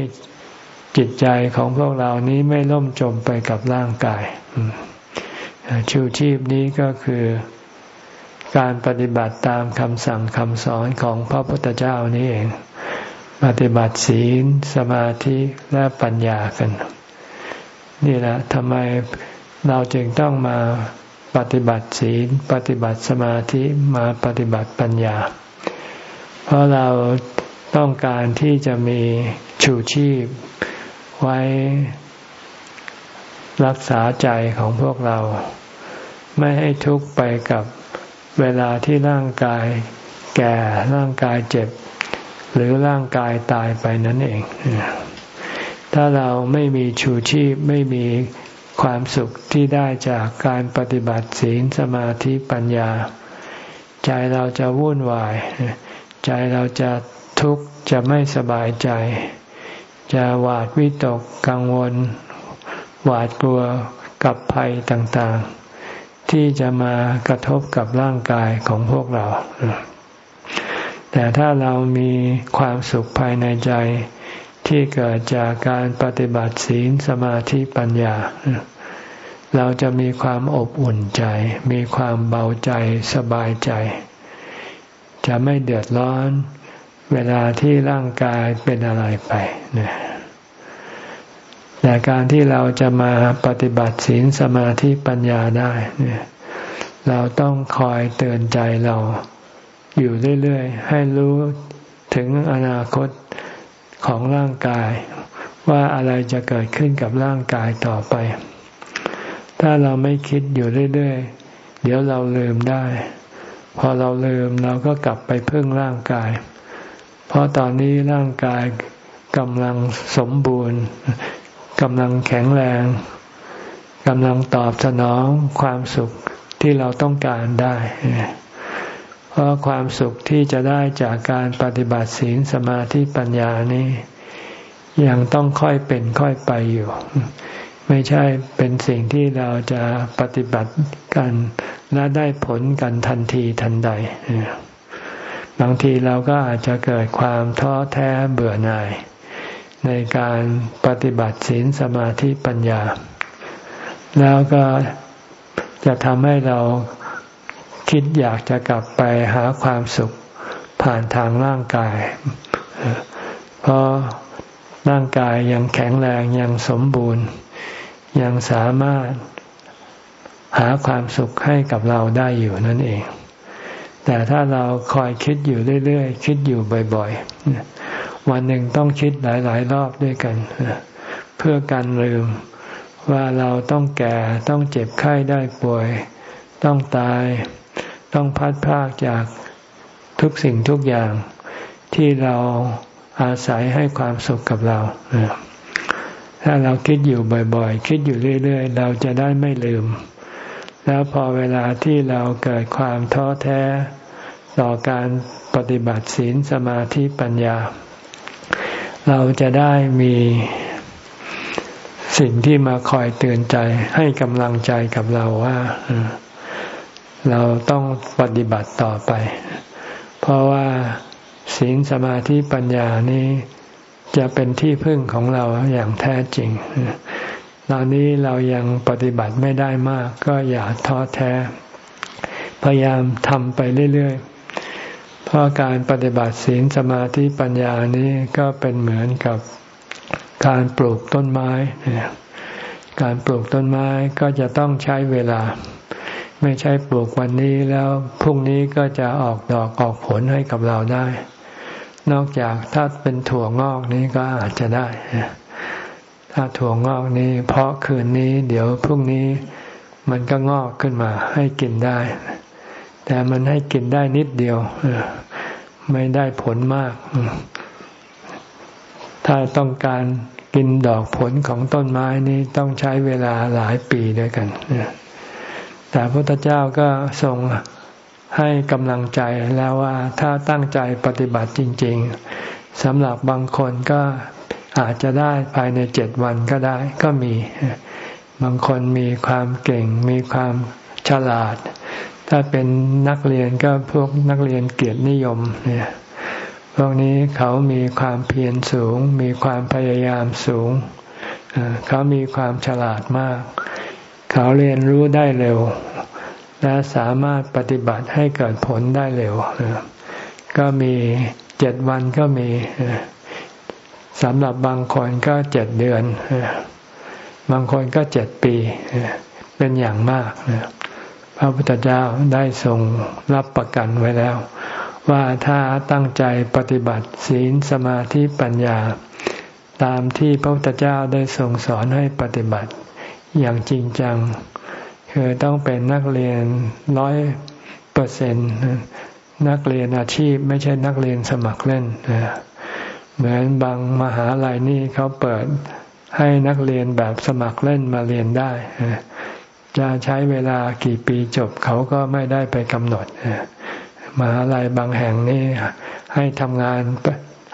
จิตใจของพวกเรานี้ไม่ล่มจมไปกับร่างกาย ชูชีพนี้ก็คือการปฏิบัติตามคำสั่งคำสอนของพระพุทธเจ้านี่เอง ปฏิบัติศีล สมาธิและปัญญากัน นี่แหละทำไมเราจึงต้องมาปฏิบัติศีล ปฏิบัติสมาธิมาปฏิบัติปัญญา เพราะเรา ต้องการที่จะมีชูชีพ ไว้รักษาใจของพวกเรา ไม่ให้ทุกข์ไปกับเวลาที่ร่างกายแก่ร่างกายเจ็บ หรือร่างกายตายไปนั่นเอง ถ้าเราไม่มีชูชีพไม่มีความสุขที่ได้จากการปฏิบัติศีลสมาธิปัญญา ใจเราจะวุ่นวาย ใจเราจะ ทุกข์จะไม่สบายใจ จะหวาดวิตกกังวล หวาดกลัวกับภัยต่างๆ ที่จะมากระทบกับร่างกายของพวกเรา แต่ถ้าเรามีความสุขภายในใจที่เกิดจากการปฏิบัติศีลสมาธิปัญญา เราจะมีความอบอุ่นใจ มีความเบาใจสบายใจ จะไม่เดือดร้อน เวลาที่ร่างกายเป็นอะไรไปเนี่ยแต่การที่เราจะมาปฏิบัติศีลสมาธิปัญญาได้เนี่ยเราต้องคอยเตือนใจเราอยู่เรื่อยๆ ให้รู้ถึงอนาคตของร่างกาย ว่าอะไรจะเกิดขึ้นกับร่างกายต่อไป ถ้าเราไม่คิดอยู่เรื่อยๆ เดี๋ยวเราลืมได้ พอเราลืมเราก็กลับไปพึ่งร่างกาย เพราะตอนนี้ร่างกายกำลังสมบูรณ์กำลังแข็งแรงกำลังตอบสนองความสุขที่เราต้องการได้ เพราะความสุขที่จะได้จากการปฏิบัติศีลสมาธิปัญญานี้ ยังต้องค่อยเป็นค่อยไปอยู่ ไม่ใช่เป็นสิ่งที่เราจะปฏิบัติกันและได้ผลกันทันทีทันใด บางทีเราก็อาจจะเกิดความท้อแท้เบื่อหน่าย ในการปฏิบัติศีลสมาธิปัญญา แล้วก็จะทำให้เราคิดอยากจะกลับไปหาความสุขผ่านทางร่างกาย เพราะร่างกายยังแข็งแรงยังสมบูรณ์ ยังสามารถหาความสุขให้กับเราได้อยู่นั่นเอง แต่ถ้าเราคอยคิดอยู่เรื่อยๆ คิดอยู่บ่อยๆ วันหนึ่งต้องคิดหลายๆ รอบด้วยกัน เพื่อการลืมว่าเราต้องแก่ต้องเจ็บไข้ได้ป่วย ต้องตาย ต้องพัดพากจากทุกสิ่งทุกอย่าง ที่เราอาศัยให้ความสุขกับเราถ้าเราคิดอยู่บ่อยๆ คิดอยู่เรื่อยๆ เราจะได้ไม่ลืม แล้วพอเวลาที่เราเกิดความท้อแท้ ต่อการปฏิบัติศีลสมาธิปัญญา เราจะได้มีสิ่งที่มาคอยเตือนใจให้กำลังใจกับเราว่า เราต้องปฏิบัติต่อไป เพราะว่าศีลสมาธิปัญญานี้จะเป็นที่พึ่งของเราอย่างแท้จริง ตอนนี้เรายังปฏิบัติไม่ได้มาก ก็อย่าท้อแท้ พยายามทำไปเรื่อยๆ เพราะการปฏิบัติศีลสมาธิปัญญานี้ก็เป็นเหมือนกับการปลูกต้นไม้ การปลูกต้นไม้ก็จะต้องใช้เวลา ไม่ใช่ปลูกวันนี้แล้วพรุ่งนี้ก็จะออกดอกออกผลให้กับเราได้ นอกจากถ้าเป็นถั่วงอกนี้ก็อาจจะได้ ถ้าถั่วงอกนี้ เพราะคืนนี้ เดี๋ยวพรุ่งนี้มันก็งอกขึ้นมาให้กินได้ แต่มันให้กินได้นิดเดียวไม่ได้ผลมาก ถ้าต้องการกินดอกผลของต้นไม้นี้ต้องใช้เวลาหลายปีด้วยกันแต่พระพุทธเจ้าก็ทรงให้กำลังใจแล้วว่าถ้าตั้งใจปฏิบัติจริง ๆสำหรับบางคนก็ อาจจะได้ภายในเจ็ดวันก็ได้ก็มี บางคนมีความเก่ง มีความฉลาด ถ้าเป็นนักเรียนก็พวกนักเรียนเกียรตินิยมเนี่ยพวกนี้เขามีความเพียรสูง มีความพยายามสูง เขามีความฉลาดมาก เขาเรียนรู้ได้เร็ว และสามารถปฏิบัติให้เกิดผลได้เร็ว ก็มีเจ็ดวันก็มี สำหรับบางคนก็เจ็ดเดือน บางคนก็เจ็ดปี เป็นอย่างมากพระพุทธเจ้าได้ทรงรับประกันไว้แล้ว ว่าถ้าตั้งใจปฏิบัติศีลสมาธิปัญญา ตามที่พระพุทธเจ้าได้ทรงสอนให้ปฏิบัติ อย่างจริงจัง คือต้องเป็นนักเรียนร้อยเปอร์เซ็นต์นักเรียนอาชีพไม่ใช่นักเรียนสมัครเล่น เหมือนบางมหาลัยนี่เขาเปิดให้นักเรียนแบบสมัครเล่นมาเรียนได้ จะใช้เวลากี่ปีจบเขาก็ไม่ได้ไปกำหนดมหาลัยบางแห่งนี่ให้ทำงาน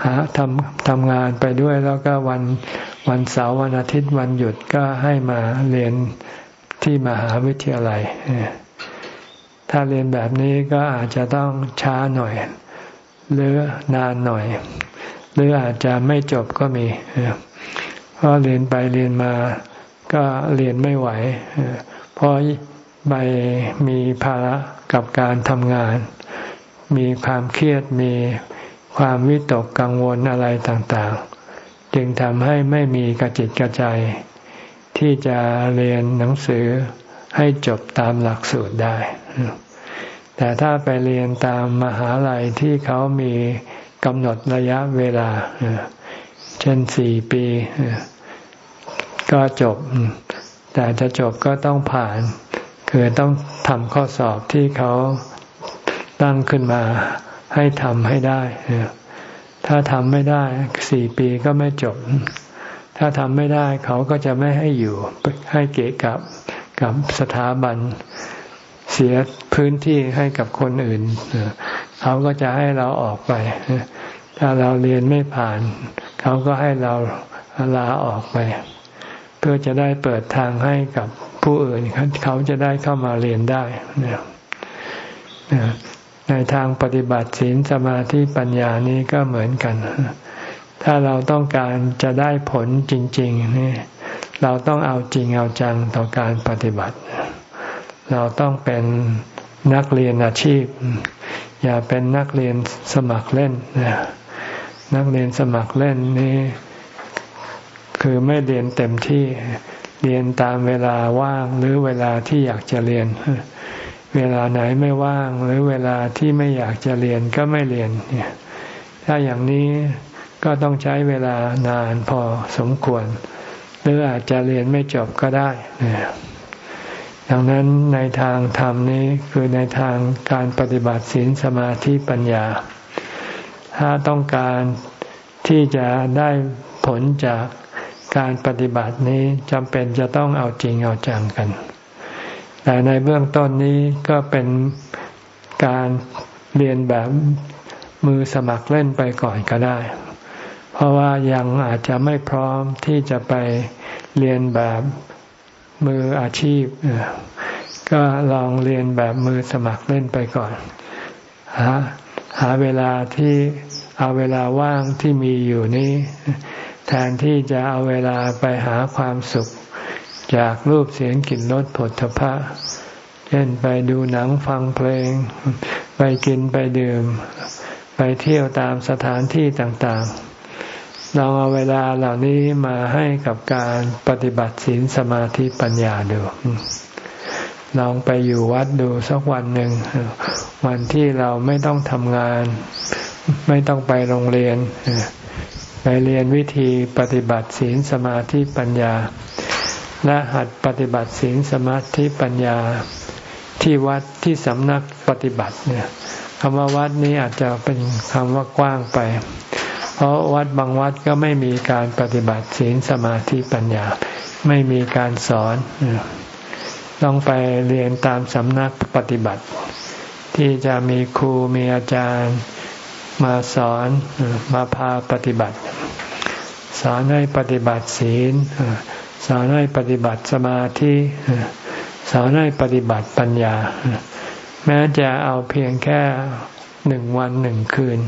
หาทำทำงานไปด้วยแล้วก็วันวันเสาร์วันอาทิตย์วันหยุดก็ให้มาเรียนที่มหาวิทยาลัย ถ้าเรียนแบบนี้ก็อาจจะต้องช้าหน่อย หรือนานหน่อย หรืออาจจะไม่จบก็มีเพราะเรียนไปเรียนมาก็เรียนไม่ไหวเพราะไปมีภาระกับการทำงาน มีความเครียดมีความวิตกกังวลอะไรต่างๆ จึงทำให้ไม่มีกระจิตกระใจ ที่จะเรียนหนังสือให้จบตามหลักสูตรได้ แต่ถ้าไปเรียนตามมหาลัยที่เขามี กำหนดระยะเวลา เช่นสี่ปี ก็จบ แต่จะจบก็ต้องผ่าน คือต้องทำข้อสอบที่เขาตั้งขึ้นมาให้ทำให้ได้ ถ้าทำไม่ได้สี่ปีก็ไม่จบ ถ้าทำไม่ได้เขาก็จะไม่ให้อยู่ ให้เกะกับกับสถาบันเสียพื้นที่ให้กับคนอื่น เขาก็จะให้เราออกไป ถ้าเราเรียนไม่ผ่าน เขาก็ให้เราลาออกไป เพื่อจะได้เปิดทางให้กับผู้อื่นเขาจะได้เข้ามาเรียนได้ในทางปฏิบัติศีลสมาธิปัญญานี้ก็เหมือนกัน ถ้าเราต้องการจะได้ผลจริงๆนี่เราต้องเอาจริงเอาจังต่อการปฏิบัติ เราต้องเป็นนักเรียนอาชีพ อย่าเป็นนักเรียนสมัครเล่นนักเรียนสมัครเล่นนี่คือไม่เรียนเต็มที่เรียนตามเวลาว่างหรือเวลาที่อยากจะเรียน เวลาไหนไม่ว่างหรือเวลาที่ไม่อยากจะเรียนก็ไม่เรียนเนี่ยถ้าอย่างนี้ก็ต้องใช้เวลานานพอสมควร หรืออาจจะเรียนไม่จบก็ได้ ดังนั้นในทางธรรมนี้คือในทางการปฏิบัติศีลสมาธิปัญญา ถ้าต้องการที่จะได้ผลจากการปฏิบัตินี้จำเป็นจะต้องเอาจริงเอาจังกัน แต่ในเบื้องต้นนี้ก็เป็นการเรียนแบบมือสมัครเล่นไปก่อนก็ได้ เพราะว่ายังอาจจะไม่พร้อมที่จะไปเรียนแบบ มืออาชีพ ก็ลองเรียนแบบมือสมัครเล่นไปก่อน หาหาเวลาที่เอาเวลาว่างที่มีอยู่นี้ แทนที่จะเอาเวลาไปหาความสุข จากรูปเสียงกลิ่นรสผลทพะ เช่นไปดูหนังฟังเพลง ไปกินไปดื่ม ไปเที่ยวตามสถานที่ต่างๆ ลองเอาเวลาเหล่านี้มาให้กับการปฏิบัติศีลสมาธิปัญญาดูลองไปอยู่วัดดูสักวันหนึ่งวันที่เราไม่ต้องทำงาน ไม่ต้องไปโรงเรียน ไปเรียนวิธีปฏิบัติศีลสมาธิปัญญา และหัดปฏิบัติศีลสมาธิปัญญา ที่วัดที่สำนักปฏิบัติเนี่ยคำว่าวัดนี้อาจจะเป็นคำว่ากว้างไป เพราะวัดบางวัดก็ไม่มีการปฏิบัติศีลสมาธิปัญญา ไม่มีการสอน ต้องไปเรียนตามสำนักปฏิบัติ ที่จะมีครูมีอาจารย์มาสอนมาพาปฏิบัติ สอนให้ปฏิบัติศีล สอนให้ปฏิบัติสมาธิสอนให้ปฏิบัติปัญญา แม้จะเอาเพียงแค่หนึ่งวันหนึ่งคืน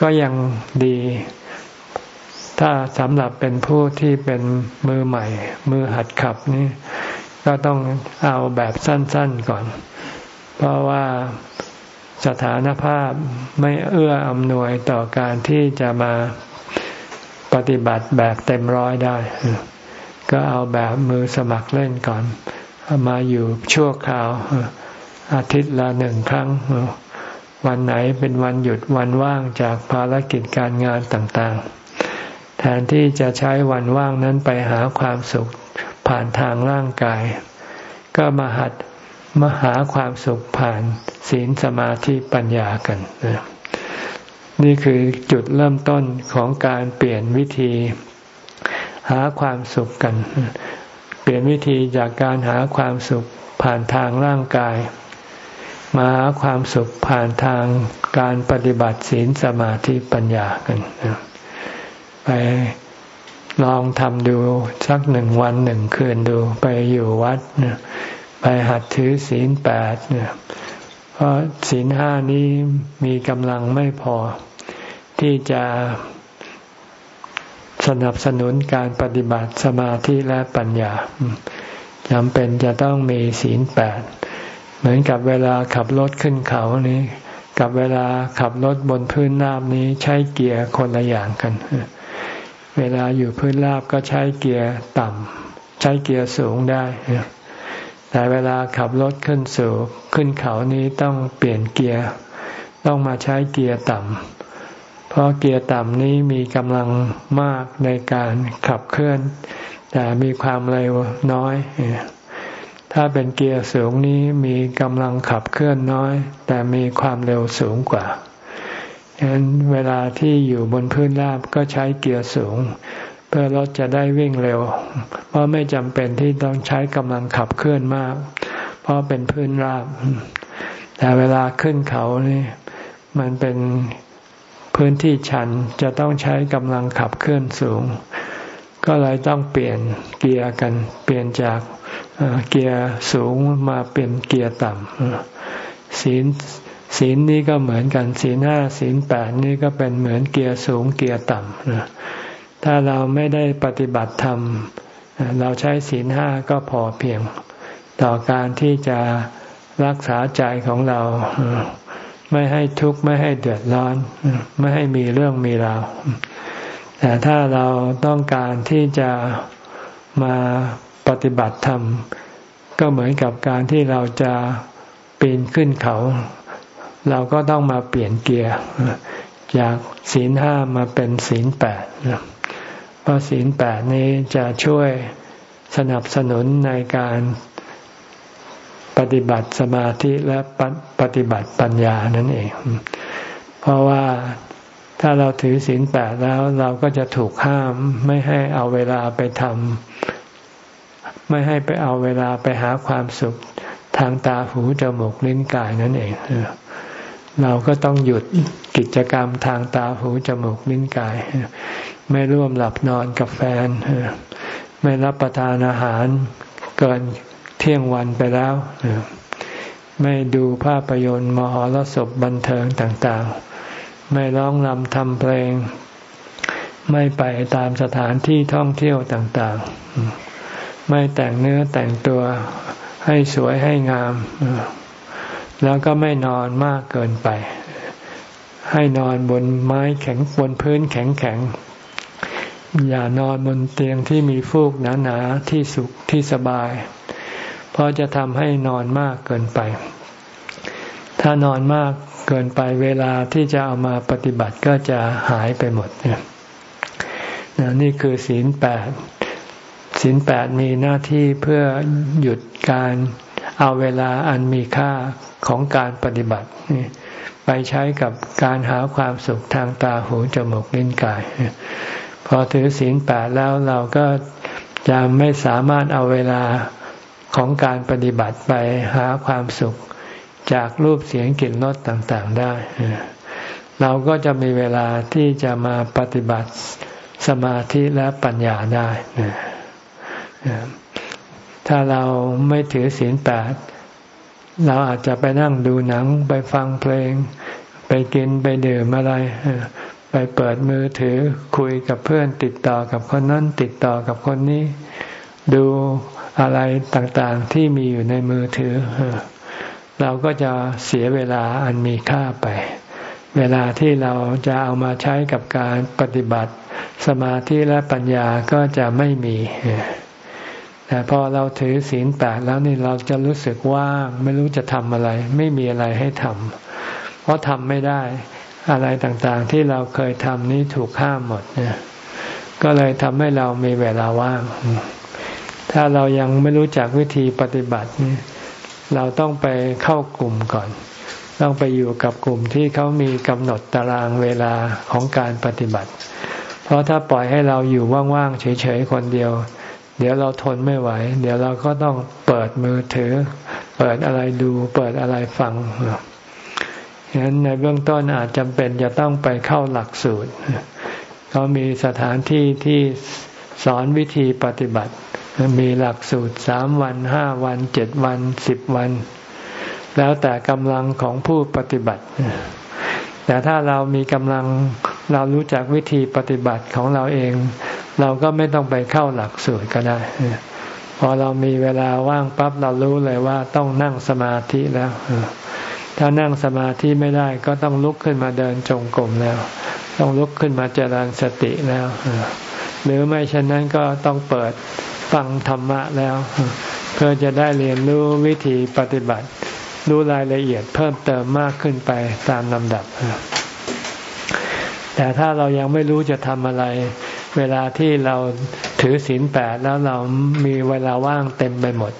ก็ยังดี ถ้าสำหรับเป็นผู้ที่เป็นมือใหม่ มือหัดขับนี่ก็ต้องเอาแบบสั้นๆก่อน เพราะว่าสถานภาพไม่เอื้ออำนวยต่อการที่จะมาปฏิบัติแบบเต็มร้อยได้ ก็เอาแบบมือสมัครเล่นก่อน มาอยู่ชั่วคราวอาทิตย์ละหนึ่งครั้ง วันไหนเป็นวันหยุดวันว่างจากภารกิจการงานต่างๆ แทนที่จะใช้วันว่างนั้นไปหาความสุขผ่านทางร่างกาย ก็มาหัดมาหาความสุขผ่านศีลสมาธิปัญญากัน นี่คือจุดเริ่มต้นของการเปลี่ยนวิธี หาความสุขกัน เปลี่ยนวิธีจากการหาความสุขผ่านทางร่างกาย มาหาความสุขผ่านทางการปฏิบัติศีลสมาธิปัญญากันไปลองทำดูสักหนึ่งวันหนึ่งคืนดูไปอยู่วัดไปหัดถือศีลแปดเนี่ยเพราะศีลห้านี้มีกำลังไม่พอ ที่จะสนับสนุนการปฏิบัติสมาธิและปัญญาจำเป็นจะต้องมีศีลแปด เหมือนกับเวลาขับรถขึ้นเขานี้ กับเวลาขับรถบนพื้นราบนี้ใช้เกียร์คนละอย่างกัน เวลาอยู่พื้นราบก็ใช้เกียร์ต่ำใช้เกียร์สูงได้ แต่เวลาขับรถขึ้นสู่ขึ้นเขานี้ต้องเปลี่ยนเกียร์ต้องมาใช้เกียร์ต่ำเพราะเกียร์ต่ำนี้มีกำลังมากในการขับเคลื่อน แต่มีความเร็วน้อย ถ้าเป็นเกียร์สูงนี้มีกำลังขับเคลื่อนน้อย แต่มีความเร็วสูงกว่าฉะนั้นเวลาที่อยู่บนพื้นราบก็ใช้เกียร์สูง เพื่อรถจะได้วิ่งเร็ว เพราะไม่จำเป็นที่ต้องใช้กำลังขับเคลื่อนมาก เพราะเป็นพื้นราบ แต่เวลาขึ้นเขานี่มันเป็นพื้นที่ชันจะต้องใช้กำลังขับเคลื่อนสูง ก็เลยต้องเปลี่ยนเกียร์กัน เปลี่ยนจาก เกียร์สูงมาเป็นเกียร์ต่ำศีลศีลนี้ก็เหมือนกันศีลห้าศีลแปดนี่ก็เป็นเหมือนเกียร์สูงเกียร์ต่ำถ้าเราไม่ได้ปฏิบัติธรรม เราใช้ศีลห้าก็พอเพียง ต่อการที่จะรักษาใจของเรา ไม่ให้ทุกข์ไม่ให้เดือดร้อน ไม่ให้มีเรื่องมีราวแต่ถ้าเราต้องการที่จะมา ปฏิบัติธรรม ก็เหมือนกับการที่เราจะปีนขึ้นเขา เราก็ต้องมาเปลี่ยนเกียร์จากศีลห้ามาเป็นศีลแปดเพราะศีลแปดนี้จะช่วยสนับสนุนในการปฏิบัติสมาธิและปฏิบัติปัญญานั่นเอง เพราะว่าถ้าเราถือศีลแปดแล้วเราก็จะถูกห้ามไม่ให้เอาเวลาไปทำ ไม่ให้ไปเอาเวลาไปหาความสุขทางตาหูจมูกลิ้นกายนั่นเองเราก็ต้องหยุดกิจกรรมทางตาหูจมูกลิ้นกาย ไม่ร่วมหลับนอนกับแฟน ไม่รับประทานอาหารเกินเที่ยงวันไปแล้ว ไม่ดูภาพยนตร์มหรสพบันเทิงต่างๆ ไม่ร้องรำทำเพลง ไม่ไปตามสถานที่ท่องเที่ยวต่างๆ ไม่แต่งเนื้อแต่งตัวให้สวยให้งาม แล้วก็ไม่นอนมากเกินไป ให้นอนบนไม้แข็งบนพื้นแข็งแข็งอย่านอนบนเตียงที่มีฟูกหนาๆที่สุขที่สบาย เพราะจะทำให้นอนมากเกินไป ถ้านอนมากเกินไปเวลาที่จะเอามาปฏิบัติก็จะหายไปหมดเนี่ยนี่คือศีลแปด ศีลแปดมีหน้าที่เพื่อหยุดการเอาเวลาอันมีค่าของการปฏิบัติไปใช้กับการหาความสุขทางตาหูจมูกลิ้นกาย พอถือศีลแปดแล้วเราก็จะไม่สามารถเอาเวลาของการปฏิบัติไปหาความสุขจากรูปเสียงกลิ่นรสต่างๆได้ เราก็จะมีเวลาที่จะมาปฏิบัติสมาธิและปัญญาได้ ถ้าเราไม่ถือศีลแปดเราอาจจะไปนั่งดูหนัง ไปฟังเพลง ไปกินไปดื่มอะไร ไปเปิดมือถือคุยกับเพื่อนติดต่อกับคนนั้นติดต่อกับคนนี้ ดูอะไรต่างๆที่มีอยู่ในมือถือ เราก็จะเสียเวลาอันมีค่าไป เวลาที่เราจะเอามาใช้กับการปฏิบัติ สมาธิและปัญญาก็จะไม่มี แต่พอเราถือศีลแปดแล้วนี่เราจะรู้สึกว่างไม่รู้จะทำอะไร ไม่มีอะไรให้ทำเพราะทำไม่ได้อะไรต่างๆ ที่เราเคยทำนี้ถูกห้ามหมดเนี่ยก็เลยทำให้เรามีเวลาว่าง ถ้าเรายังไม่รู้จักวิธีปฏิบัตินี่เราต้องไปเข้ากลุ่มก่อน ต้องไปอยู่กับกลุ่มที่เขามีกำหนดตารางเวลาของการปฏิบัติ เพราะถ้าปล่อยให้เราอยู่ว่างๆเฉยๆคนเดียว เดี๋ยวเราทนไม่ไหว เดี๋ยวเราก็ต้องเปิดมือถือ เปิดอะไรดู เปิดอะไรฟังฉะนั้นในเบื้องต้นอาจจำเป็นจะต้องไปเข้าหลักสูตรเขามีสถานที่ที่สอนวิธีปฏิบัติ มีหลักสูตรสามวันห้าวันเจ็ดวันสิบวัน แล้วแต่กำลังของผู้ปฏิบัติ แต่ถ้าเรามีกำลังเรารู้จักวิธีปฏิบัติของเราเอง เราก็ไม่ต้องไปเข้าหลักสูตรก็ได้ พอเรามีเวลาว่างปั๊บเรารู้เลยว่าต้องนั่งสมาธิแล้วถ้านั่งสมาธิไม่ได้ก็ต้องลุกขึ้นมาเดินจงกรมแล้ว ต้องลุกขึ้นมาเจริญสติแล้วหรือไม่เช่นนั้นก็ต้องเปิดฟังธรรมะแล้ว เพื่อจะได้เรียนรู้วิธีปฏิบัติ รู้รายละเอียดเพิ่มเติมมากขึ้นไปตามลำดับ แต่ถ้าเรายังไม่รู้จะทำอะไร เวลาที่เราถือศีลแปดแล้วเรามีเวลาว่างเต็มไปหมด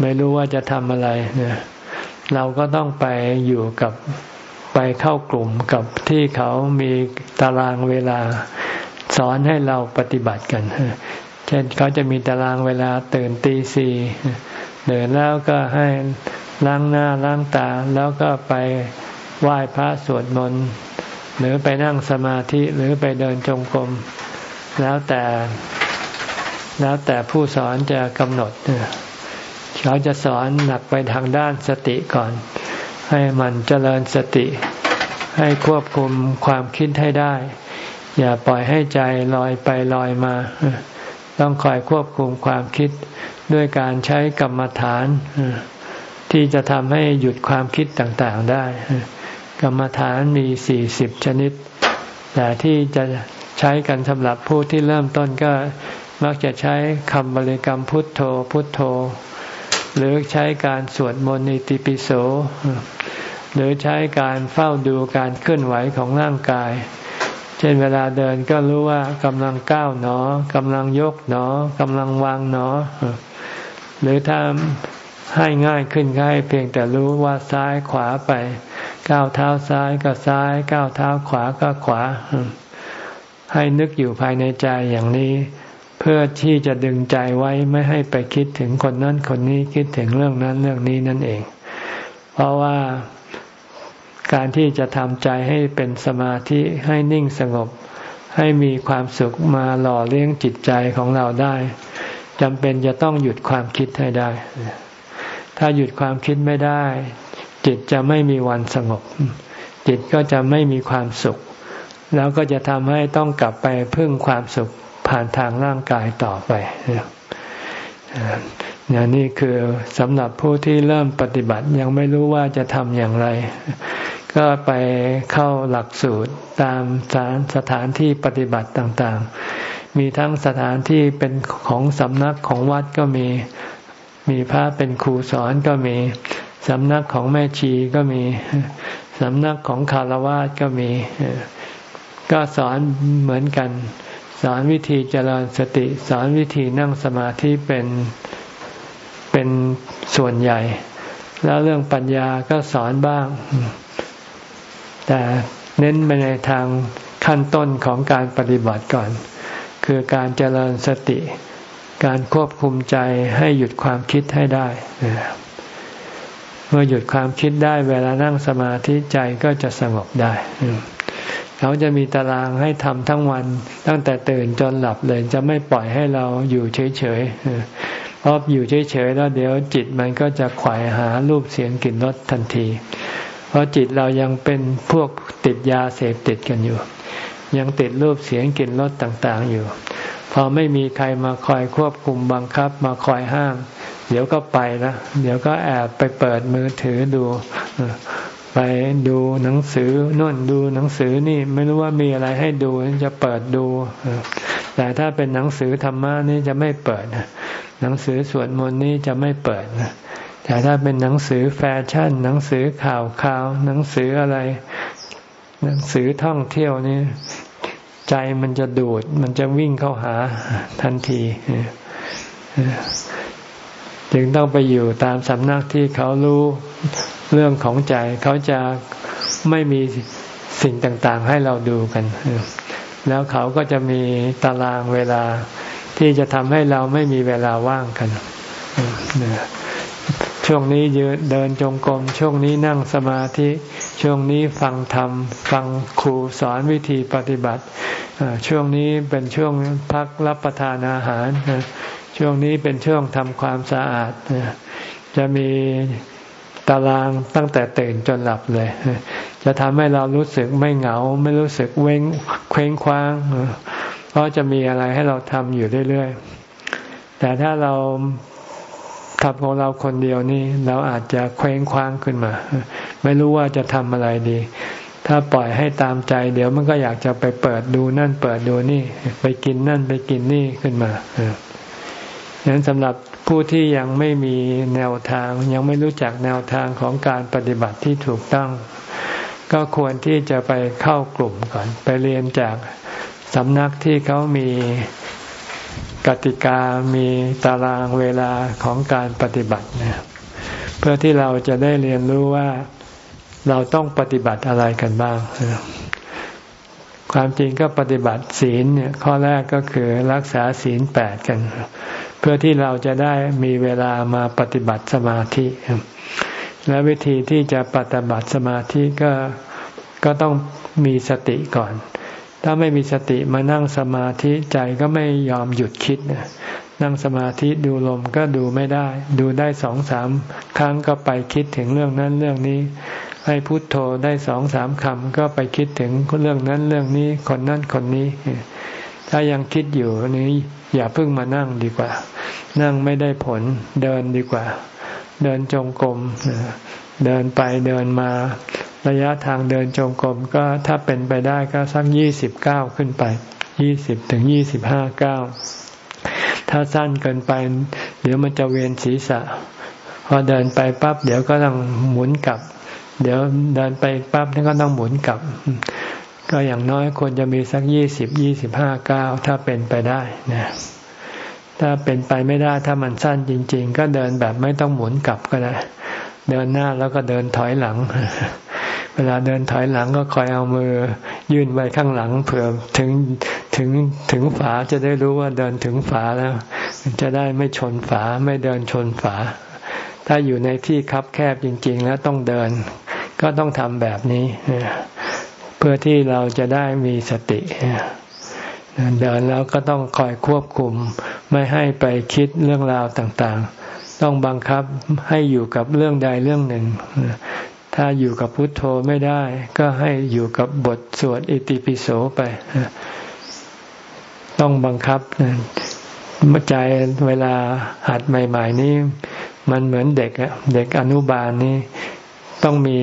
ไม่รู้ว่าจะทำอะไรเนี่ยเราก็ต้องไปอยู่กับไปเข้ากลุ่มกับที่เขามีตารางเวลาสอนให้เราปฏิบัติกัน เช่นเขาจะมีตารางเวลาตื่นตีสี่เดินแล้วก็ให้ล้างหน้าล้างตา แล้วก็ไปไหว้พระสวดมนต์หรือไปนั่งสมาธิหรือไปเดินจงกรม แล้วแต่แล้วแต่ผู้สอนจะกำหนดเขาจะสอนหนักไปทางด้านสติก่อน ให้มันเจริญสติ ให้ควบคุมความคิดให้ได้ อย่าปล่อยให้ใจลอยไปลอยมา ต้องคอยควบคุมความคิดด้วยการใช้กรรมฐาน ที่จะทำให้หยุดความคิดต่างๆได้ กรรมฐานมีสี่สิบชนิด แต่ที่จะ ใช้กันสำหรับผู้ที่เริ่มต้นก็มักจะใช้คำบริกรรมพุทโธพุทโธ หรือใช้การสวดมนต์อิติปิโส หรือใช้การเฝ้าดูการเคลื่อนไหวของร่างกาย เช่นเวลาเดินก็รู้ว่ากำลังก้าวหนอกำลังยกหนอกำลังวางหนอ หรือถ้าให้ง่ายขึ้นก็ให้เพียงแต่รู้ว่าซ้ายขวาไป ก้าวเท้าซ้ายก็ซ้าย ก้าวเท้าขวาก็ขวา ให้นึกอยู่ภายในใจอย่างนี้ เพื่อที่จะดึงใจไว้ไม่ให้ไปคิดถึงคนนั้นคนนี้คิดถึงเรื่องนั้นเรื่องนี้นั่นเอง เพราะว่าการที่จะทำใจให้เป็นสมาธิให้นิ่งสงบ ให้มีความสุขมาหล่อเลี้ยงจิตใจของเราได้จำเป็นจะต้องหยุดความคิดให้ได้ ถ้าหยุดความคิดไม่ได้ จิตจะไม่มีวันสงบ จิตก็จะไม่มีความสุข แล้วก็จะทำให้ต้องกลับไปพึ่งความสุขผ่านทางร่างกายต่อไปนี่นี่คือสำหรับผู้ที่เริ่มปฏิบัติยังไม่รู้ว่าจะทำอย่างไร ก็ไปเข้าหลักสูตรตามสถานสถานที่ปฏิบัติต่างๆ มีทั้งสถานที่เป็นของสำนักของวัดก็มี มีพระเป็นครูสอนก็มีสำนักของแม่ชีก็มีสำนักของคารวะก็มี ก็สอนเหมือนกัน สอนวิธีเจริญสติ สอนวิธีนั่งสมาธิเป็นเป็นส่วนใหญ่ แล้วเรื่องปัญญาก็สอนบ้าง แต่เน้นไปในทางขั้นต้นของการปฏิบัติก่อน คือการเจริญสติ การควบคุมใจให้หยุดความคิดให้ได้เมื่อหยุดความคิดได้เวลานั่งสมาธิใจก็จะสงบได้ เขาจะมีตารางให้ทำทั้งวัน ตั้งแต่ตื่นจนหลับเลย จะไม่ปล่อยให้เราอยู่เฉยๆเพราะอยู่เฉยๆแล้วเดี๋ยวจิตมันก็จะขวายหารูปเสียงกลิ่นรสทันที เพราะจิตเรายังเป็นพวกติดยาเสพติดกันอยู่ ยังติดรูปเสียงกลิ่นรสต่างๆอยู่ พอไม่มีใครมาคอยควบคุมบังคับมาคอยห้ามเดี๋ยวก็ไปนะ เดี๋ยวก็แอบไปเปิดมือถือดู ไปดูหนังสือน่นดูหนังสือนี่ไม่รู้ว่ามีอะไรให้ดูจะเปิดดู แต่ถ้าเป็นหนังสือธรรมะนี่จะไม่เปิดหนังสือสวดมนต์นี่จะไม่เปิดแต่ถ้าเป็นหนังสือแฟชั่น หนังสือข่าวข่าว หนังสืออะไร หนังสือท่องเที่ยวนี่ใจมันจะดูด มันจะวิ่งเข้าหาทันทีจึงต้องไปอยู่ตามสำนักที่เขารู้ เรื่องของใจเขาจะไม่มีสิ่งต่างๆ ให้เราดูกัน แล้วเขาก็จะมีตารางเวลาที่จะทำให้เราไม่มีเวลาว่างกัน ช่วงนี้ยืนเดินจงกรม ช่วงนี้นั่งสมาธิ ช่วงนี้ฟังธรรม ฟังครูสอนวิธีปฏิบัติ ช่วงนี้เป็นช่วงพักรับประทานอาหาร ช่วงนี้เป็นช่วงทำความสะอาด จะมี ตารางตั้งแต่ตื่นจนหลับเลย จะทำให้เรารู้สึกไม่เหงา ไม่รู้สึกเว้งเคว้งคว้าง เพราะจะมีอะไรให้เราทำอยู่เรื่อยๆ แต่ถ้าเราทำของเราคนเดียวนี่เราอาจจะเคว้งคว้างขึ้นมา ไม่รู้ว่าจะทำอะไรดี ถ้าปล่อยให้ตามใจ เดี๋ยวมันก็อยากจะไปเปิดดูนั่นเปิดดูนี่ ไปกินนั่นไปกินนี่ขึ้นมาดังนั้นสำหรับ ผู้ที่ยังไม่มีแนวทางยังไม่รู้จักแนวทางของการปฏิบัติที่ถูกต้อง ก็ควรที่จะไปเข้ากลุ่มก่อน ไปเรียนจากสำนักที่เขามีกติกามีตารางเวลาของการปฏิบัตินะเพื่อที่เราจะได้เรียนรู้ว่าเราต้องปฏิบัติอะไรกันบ้าง ความจริงก็ปฏิบัติศีลเนี่ยข้อแรกก็คือรักษาศีลแปดกัน เพื่อที่เราจะได้มีเวลามาปฏิบัติสมาธิ และวิธีที่จะปฏิบัติสมาธิก็ก็ต้องมีสติก่อน ถ้าไม่มีสติมานั่งสมาธิใจก็ไม่ยอมหยุดคิดนั่งสมาธิดูลมก็ดูไม่ได้ ดูได้สองสามครั้งก็ไปคิดถึงเรื่องนั้นเรื่องนี้ ให้พุโทโธได้สองสามคำก็ไปคิดถึงเรื่องนั้นเรื่องนี้คนนั้นคนนี้ ถ้ายังคิดอยู่นี้อย่าเพิ่งมานั่งดีกว่า นั่งไม่ได้ผลเดินดีกว่า เดินจงกรมเดินไปเดินมา ระยะทางเดินจงกรมก็ถ้าเป็นไปได้ก็สักยี่สิบเก้าขึ้นไปยี่สิบถึงยี่สิบห้าเก้าถ้าสั้นเกินไป เดี๋ยวมันจะเวียนศีรษะ พอเดินไปปั๊บเดี๋ยวก็ต้องหมุนกลับ เดี๋ยวเดินไปปั๊บนี่ก็ต้องหมุนกลับ ก็อย่างน้อยควรจะมีสักยี่สิบยี่สิบห้าเก้าถ้าเป็นไปได้นะถ้าเป็นไปไม่ได้ถ้ามันสั้นจริง ๆ ก็เดินแบบไม่ต้องหมุนกลับก็ได้ เดินหน้าแล้วก็เดินถอยหลัง เวลาเดินถอยหลังก็คอยเอามือ ยื่นไว้ข้างหลังเผื่อถึงถึงถึงฝาจะได้รู้ว่าเดินถึงฝาแล้ว จะได้ไม่ชนฝาไม่เดินชนฝา ถ้าอยู่ในที่คับแคบจริง ๆ แล้วต้องเดิน ก็ต้องทำแบบนี้ เพื่อที่เราจะได้มีสติเดินแล้วก็ต้องคอยควบคุม ไม่ให้ไปคิดเรื่องราวต่างๆ ต้องบังคับให้อยู่กับเรื่องใดเรื่องหนึ่ง ถ้าอยู่กับพุทโธไม่ได้ ก็ให้อยู่กับบทสวดอิติปิโสไป ต้องบังคับใจเวลาหัดใหม่ ๆ นี้มันเหมือนเด็กเด็กอนุบาลนี้ ต้องมี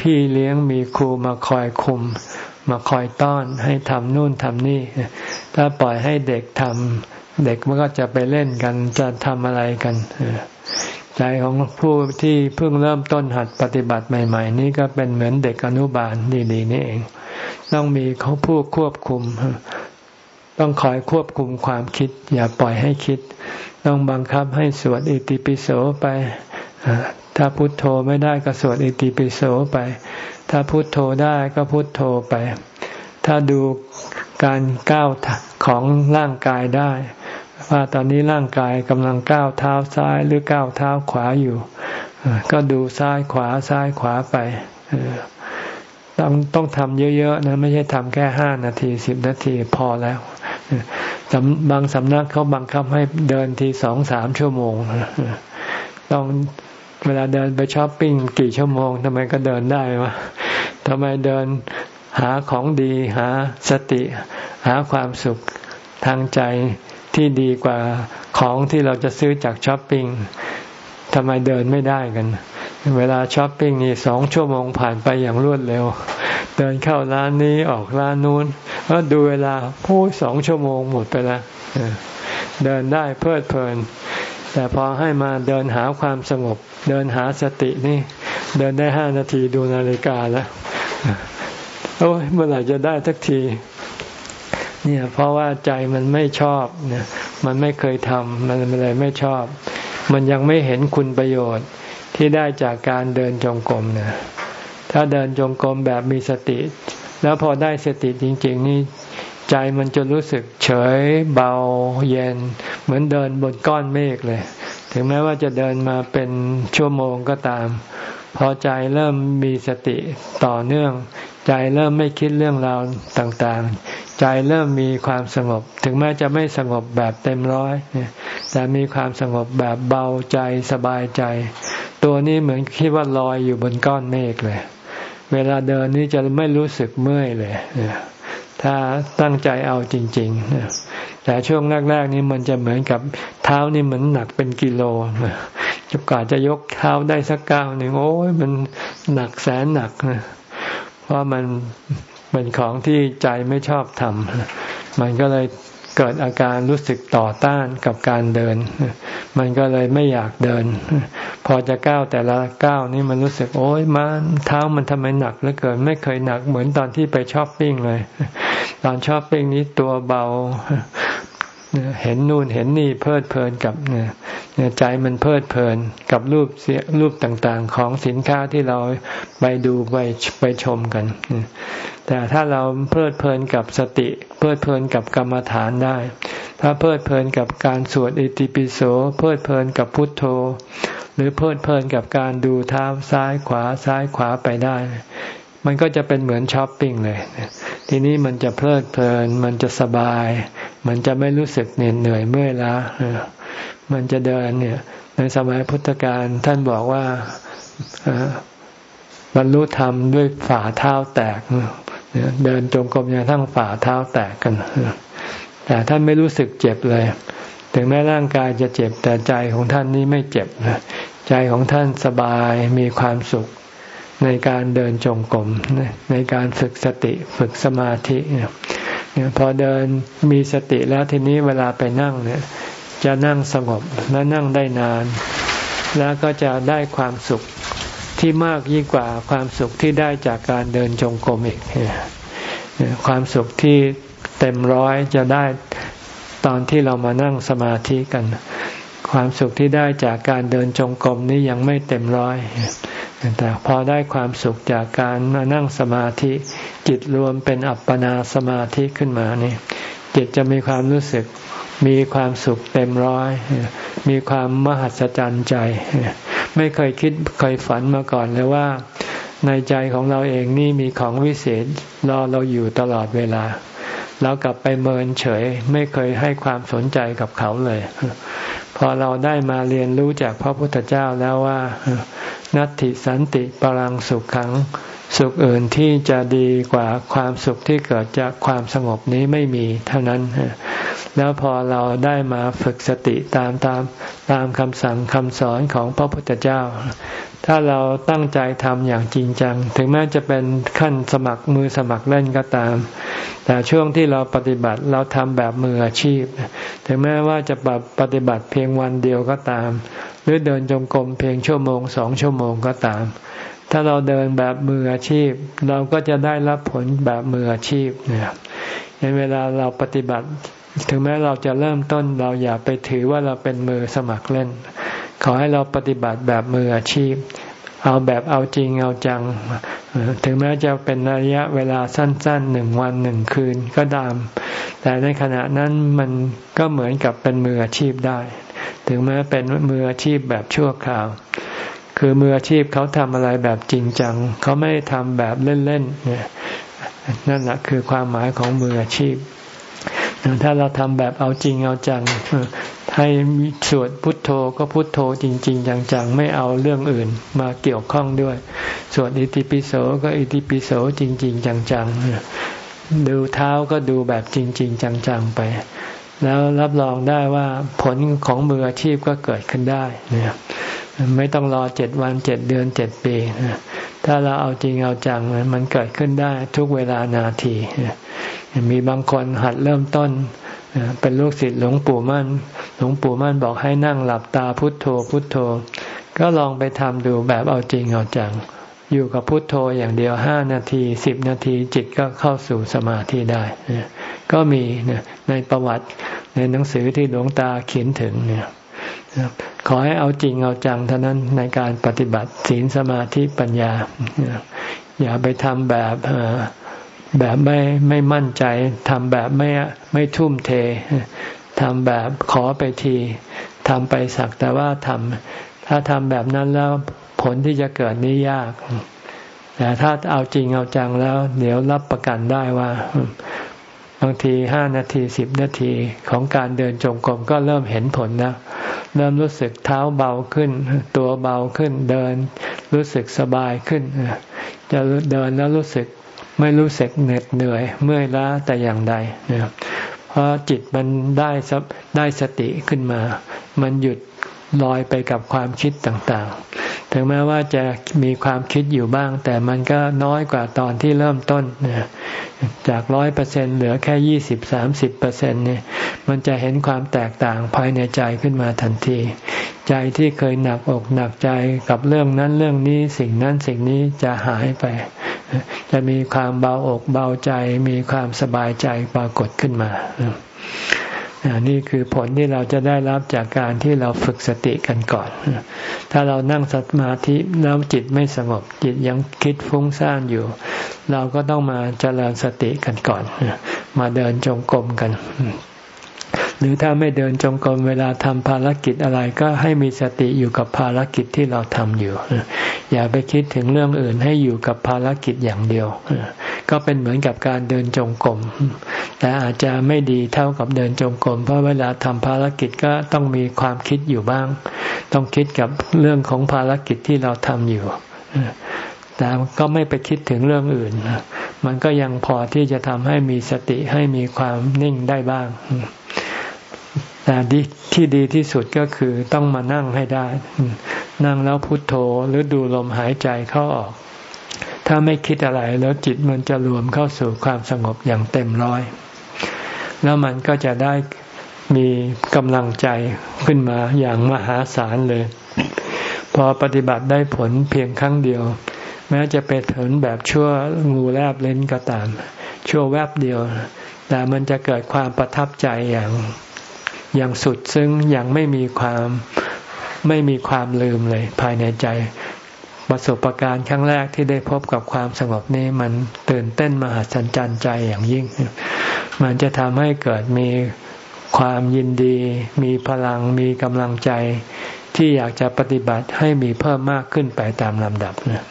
พี่เลี้ยงมีครูมาคอยคุม มาคอยต้อนให้ทำนู่นทำนี่ ถ้าปล่อยให้เด็กทำเด็กมันก็จะไปเล่นกันจะทำอะไรกันใจของผู้ที่เพิ่งเริ่มต้นหัดปฏิบัติใหม่ ๆ นี่ก็เป็นเหมือนเด็กอนุบาลดีๆนี่เอง ต้องมีเขาผู้ควบคุม ต้องคอยควบคุมความคิด อย่าปล่อยให้คิด ต้องบังคับให้สวดอิติปิโสไป ถ้าพุโทโธไม่ได้ก็สวดอิติปิโสไป ถ้าพุโทโธได้ก็พุโทโธไป ถ้าดูการก้าวของร่างกายได้ ว่าตอนนี้ร่างกายกำลังก้าวเท้าซ้ายหรือก้าวเท้าขวาอยู่ ก็ดูซ้ายขวาซ้ายขวาไปต้องต้องทำเยอะๆนะไม่ใช่ทำแค่ห้านาทีสิบนาทีพอแล้วบางสำนักเขาบังคับให้เดินทีสองสามชั่วโมงต้อง เวลาเดินไปช้อปปิ้งกี่ชั่วโมงทำไมก็เดินได้วะทำไมเดินหาของดีหาสติ หาความสุขทางใจที่ดีกว่าของที่เราจะซื้อจากช้อปปิ้งทำไมเดินไม่ได้กัน เวลาช้อปปิ้งนี่สองชั่วโมงผ่านไปอย่างรวดเร็ว เดินเข้าร้านนี้ออกร้านนู้นก็ดูเวลาพูดสองชั่วโมงหมดไปแล้วเดินได้เพลิดเพลิน แต่พอให้มาเดินหาความสงบ เดินหาสตินี่ เดินได้ห้านาทีดูนาฬิกาแล้วโอ้ยเมื่อไหร่จะได้ทักที เนี่ย เพราะว่าใจมันไม่ชอบเนี่ยมันไม่เคยทำมันเลยไม่ชอบ มันยังไม่เห็นคุณประโยชน์ที่ได้จากการเดินจงกรมเนี่ยถ้าเดินจงกรมแบบมีสติ แล้วพอได้สติจริง ๆ นี่ใจมันจะรู้สึกเฉยเบาเย็น เหมือนเดินบนก้อนเมฆเลย ถึงแม้ว่าจะเดินมาเป็นชั่วโมงก็ตาม พอใจเริ่มมีสติต่อเนื่อง ใจเริ่มไม่คิดเรื่องราวต่างๆ ใจเริ่มมีความสงบ ถึงแม้จะไม่สงบแบบเต็มร้อยแต่มีความสงบแบบเบาใจสบายใจ ตัวนี้เหมือนคิดว่าลอยอยู่บนก้อนเมฆเลย เวลาเดินนี่จะไม่รู้สึกเมื่อยเลยถ้าตั้งใจเอาจริง ๆ แต่ช่วงแรกๆนี้มันจะเหมือนกับเท้านี่เหมือนหนักเป็นกิโลจุกว่าจะยกเท้าได้สักก้าวหนึ่งโอ้ยมันหนักแสนหนักนะเพราะมันเป็นของที่ใจไม่ชอบทำมันก็เลย เกิดอาการรู้สึกต่อต้านกับการเดิน มันก็เลยไม่อยากเดิน พอจะก้าวแต่ละก้าวนี่มันรู้สึกโอ๊ยมันเท้ามันทำไมหนักเหลือเกินไม่เคยหนักเหมือนตอนที่ไปช้อปปิ้งเลย ตอนช้อปปิ้งนี้ตัวเบา เห็นนู่นเห็นนี่เพลิดเพลินกับเนี่ยใจมันเพลิดเพลินกับรูปเสียรูปต่างๆ ของสินค้าที่เราไปดูไปไปชมกัน แต่ถ้าเราเพลิดเพลินกับสติ เพลิดเพลินกับกรรมฐานได้ ถ้าเพลิดเพลินกับการสวดอิติปิโสเพลิดเพลินกับพุทโธ หรือเพลิดเพลินกับการดูเท้าซ้ายขวาซ้ายขวาไปได้มันก็จะเป็นเหมือนช้อปปิ้งเลย ทีนี้มันจะเพลิดเพลิน มันจะสบายมันจะไม่รู้สึกเหนื่อยเหนื่อยเมื่อยล้ามันจะเดินเนี่ย ในสมัยพุทธกาลท่านบอกว่าบรรลุธรรมด้วยฝ่าเท้าแตกเดินจงกรมอย่างทั้งฝ่าเท้าแตกกันแต่ท่านไม่รู้สึกเจ็บเลย ถึงแม้ร่างกายจะเจ็บแต่ใจของท่านนี้ไม่เจ็บใจของท่านสบายมีความสุขในการเดินจงกรมในการฝึกสติฝึกสมาธิ พอเดินมีสติแล้วทีนี้เวลาไปนั่งเนี่ยจะนั่งสงบและนั่งได้นาน แล้วก็จะได้ความสุขที่มากยิ่งกว่าความสุขที่ได้จากการเดินจงกรมอีกความสุขที่เต็มร้อยจะได้ตอนที่เรามานั่งสมาธิกัน ความสุขที่ได้จากการเดินจงกรมนี้ยังไม่เต็มร้อย แต่พอได้ความสุขจากการมานั่งสมาธิ จิตรวมเป็นอัปปนาสมาธิขึ้นมานี่จิตจะมีความรู้สึกมีความสุขเต็มร้อย มีความมหัศจรรย์ใจ ไม่เคยคิดเคยฝันมาก่อนเลยว่า ในใจของเราเองนี่มีของวิเศษรอเราอยู่ตลอดเวลา เรากลับไปเมินเฉย ไม่เคยให้ความสนใจกับเขาเลย พอเราได้มาเรียนรู้จากพระพุทธเจ้าแล้วว่า นัตติสันติปรังสุขขัง สุขอื่นที่จะดีกว่าความสุขที่เกิดจากความสงบนี้ไม่มีเท่านั้น แล้วพอเราได้มาฝึกสติตามตามตามคำสั่งคำสอนของพระพุทธเจ้า ถ้าเราตั้งใจทำอย่างจริงจัง ถึงแม้จะเป็นขั้นสมัครมือสมัครเล่นก็ตาม แต่ช่วงที่เราปฏิบัติเราทำแบบมืออาชีพ ถึงแม้ว่าจะปฏิบัติเพียงวันเดียวก็ตาม หรือเดินจงกรมเพียงชั่วโมงสองชั่วโมงก็ตาม ถ้าเราเดินแบบมืออาชีพ เราก็จะได้รับผลแบบมืออาชีพเนี่ยในเวลาเราปฏิบัติ ถึงแม้เราจะเริ่มต้นเราอย่าไปถือว่าเราเป็นมือสมัครเล่น ขอให้เราปฏิบัติแบบมืออาชีพ เอาแบบเอาจริงเอาจัง ถึงแม้จะเป็นระยะเวลาสั้นๆหนึ่งวันหนึ่งคืนก็ตาม แต่ในขณะนั้นมันก็เหมือนกับเป็นมืออาชีพได้ ถึงแม้เป็นมืออาชีพแบบชั่วคราว คือมืออาชีพเขาทำอะไรแบบจริงจัง เขาไม่ทำแบบเล่นๆนั่นแหละคือความหมายของมืออาชีพ ถ้าเราทำแบบเอาจริงเอาจังให้สวดพุทโธก็พุทโธจริง ๆ จังๆ ไม่เอาเรื่องอื่นมาเกี่ยวข้องด้วย สวดอิติปิโสก็อิติปิโสจริง ๆ จังๆ ดูเท้าก็ดูแบบจริง ๆ จังๆ ไป แล้วรับรองได้ว่าผลของมืออาชีพก็เกิดขึ้นได้เนี่ยไม่ต้องรอเจ็ดวันเจ็ดเดือนเจ็ดปีถ้าเราเอาจริงเอาจังมันเกิดขึ้นได้ทุกเวลานาที มีบางคนหัดเริ่มต้น เป็นลูกศิษย์หลวงปู่มั่น หลวงปู่มั่นบอกให้นั่งหลับตาพุทโธพุทโธ ก็ลองไปทำดูแบบเอาจริงเอาจัง อยู่กับพุทโธอย่างเดียวห้านาทีสิบนาทีจิตก็เข้าสู่สมาธิได้ ก็มีในประวัติในหนังสือที่หลวงตาเขียนถึงเนี่ยขอให้เอาจริงเอาจังเท่านั้นในการปฏิบัติศีลสมาธิปัญญา อย่าไปทำแบบ แบบไม่ไม่มั่นใจทำแบบไม่ไม่ทุ่มเททำแบบขอไปทีทำไปสักแต่ว่าทำถ้าทำแบบนั้นแล้วผลที่จะเกิดนี้ยาก แต่ถ้าเอาจริงเอาจังแล้ว เดี๋ยวรับประกันได้ว่า บางทีห้านาทีสิบนาทีของการเดินจงกรมก็เริ่มเห็นผลนะเริ่มรู้สึกเท้าเบาขึ้น ตัวเบาขึ้นเดิน รู้สึกสบายขึ้นจะเดินแล้วรู้สึก ไม่รู้สึกเหน็ดเหนื่อย เมื่อยล้าแต่อย่างใดนะครับเพราะจิตมันได้ได้สติขึ้นมา มันหยุดลอยไปกับความคิดต่างๆ ถึงแม้ว่าจะมีความคิดอยู่บ้าง แต่มันก็น้อยกว่าตอนที่เริ่มต้นจากร้อยเปอร์เซ็นเหลือแค่ยี่สิบสามสิบเปอร์เซ็นเนี่ยมันจะเห็นความแตกต่างภายในใจขึ้นมาทันที ใจที่เคยหนักอกหนักใจกับเรื่องนั้นเรื่องนี้สิ่งนั้นสิ่งนี้จะหายไป จะมีความเบาอกเบาใจ มีความสบายใจปรากฏขึ้นมา นี่คือผลที่เราจะได้รับจากการที่เราฝึกสติกันก่อน ถ้าเรานั่งสมาธิแล้วจิตไม่สงบจิตยังคิดฟุ้งซ่านอยู่ เราก็ต้องมาเจริญสติกันก่อน มาเดินจงกรมกัน หรือถ้าไม่เดินจงกรมเวลาทำภารกิจอะไรก็ให้มีสติอยู่กับภารกิจที่เราทำอยู่ อย่าไปคิดถึงเรื่องอื่นให้อยู่กับภารกิจอย่างเดียว ก็เป็นเหมือนกับการเดินจงกรมแต่อาจจะไม่ดีเท่ากับเดินจงกรมเพราะเวลาทำภารกิจก็ต้องมีความคิดอยู่บ้าง ต้องคิดกับเรื่องของภารกิจที่เราทำอยู่แต่ก็ไม่ไปคิดถึงเรื่องอื่น มันก็ยังพอที่จะทำให้มีสติให้มีความนิ่งได้บ้าง แต่ที่ดีที่สุดก็คือต้องมานั่งให้ได้ นั่งแล้วพุโทโธหรือดูลมหายใจเข้าออก ถ้าไม่คิดอะไรแล้วจิตมันจะรวมเข้าสู่ความสงบอย่างเต็มร้อย แล้วมันก็จะได้มีกำลังใจขึ้นมาอย่างมหาศาลเลย พอปฏิบัติได้ผลเพียงครั้งเดียว แม้จะเป็นผลแบบชั่วงูแลบเล่นก็ตาม ชั่วแวบเดียว แต่มันจะเกิดความประทับใจอย่าง อย่างสุดซึ่งยังไม่มีความไม่มีความลืมเลย ภายในใจ ประสบการณ์ครั้งแรกที่ได้พบกับความสงบนี้มันตื่นเต้นมหัศจรรย์ใจอย่างยิ่ง มันจะทำให้เกิดมีความยินดี มีพลังมีกำลังใจที่อยากจะปฏิบัติให้มีเพิ่มมากขึ้นไปตามลำดับนะ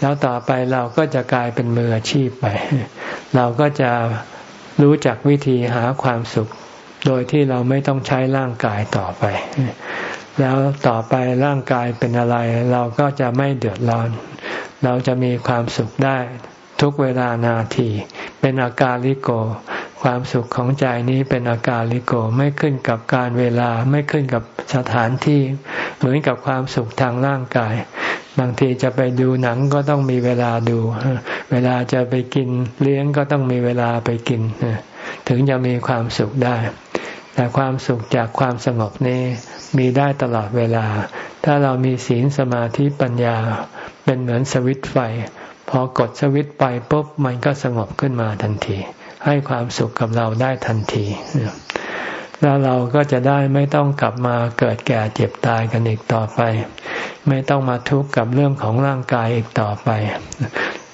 แล้วต่อไปเราก็จะกลายเป็นมืออาชีพไป เราก็จะรู้จักวิธีหาความสุข โดยที่เราไม่ต้องใช้ร่างกายต่อไป แล้วต่อไปร่างกายเป็นอะไร เราก็จะไม่เดือดร้อน เราจะมีความสุขได้ทุกเวลานาที เป็นอาการลิโก ความสุขของใจนี้เป็นอาการลิโกไม่ขึ้นกับการเวลาไม่ขึ้นกับสถานที่ เหมือนกับความสุขทางร่างกาย บางทีจะไปดูหนังก็ต้องมีเวลาดู เวลาจะไปกินเลี้ยงก็ต้องมีเวลาไปกิน ถึงจะมีความสุขได้ แต่ความสุขจากความสงบนี้มีได้ตลอดเวลา ถ้าเรามีศีลสมาธิปัญญา เป็นเหมือนสวิตไฟ พอกดสวิตไปปุ๊บมันก็สงบขึ้นมาทันที ให้ความสุขกับเราได้ทันที แล้วเราก็จะได้ไม่ต้องกลับมาเกิดแก่เจ็บตายกันอีกต่อไป ไม่ต้องมาทุกข์กับเรื่องของร่างกายอีกต่อไป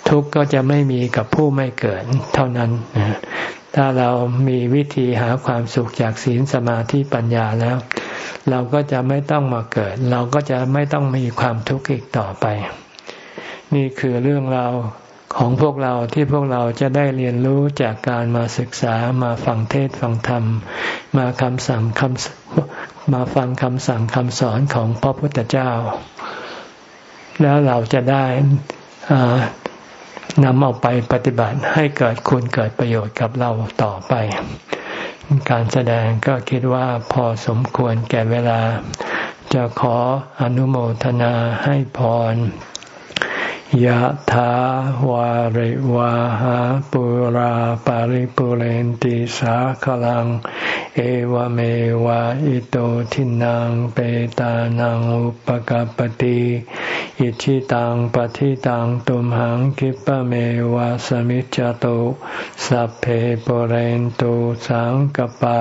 ทุกข์ก็จะไม่มีกับผู้ไม่เกิดเท่านั้น ถ้าเรามีวิธีหาความสุขจากศีลสมาธิปัญญาแล้ว เราก็จะไม่ต้องมาเกิด เราก็จะไม่ต้องมีความทุกข์อีกต่อไป นี่คือเรื่องราวของพวกเราที่พวกเราจะได้เรียนรู้จากการมาศึกษามาฟังเทศฟังธรรม มาคำสั่งคำมาฟังคำสั่งคำสอนของพระพุทธเจ้า แล้วเราจะได้ นำเอาไปปฏิบัติให้เกิดคุณเกิดประโยชน์กับเราต่อไป การแสดงก็คิดว่าพอสมควรแก่เวลา จะขออนุโมทนาให้พร ยะถาวาริวาหาปุราปาริปุเรนติสาขลัง เอวเมวะอิโตทินังเปตานังอุปกปติอิชิตังปฏิตังตุมหังคิปะเมวะสมิจจตุสัพเพปุเรนตุสังกปา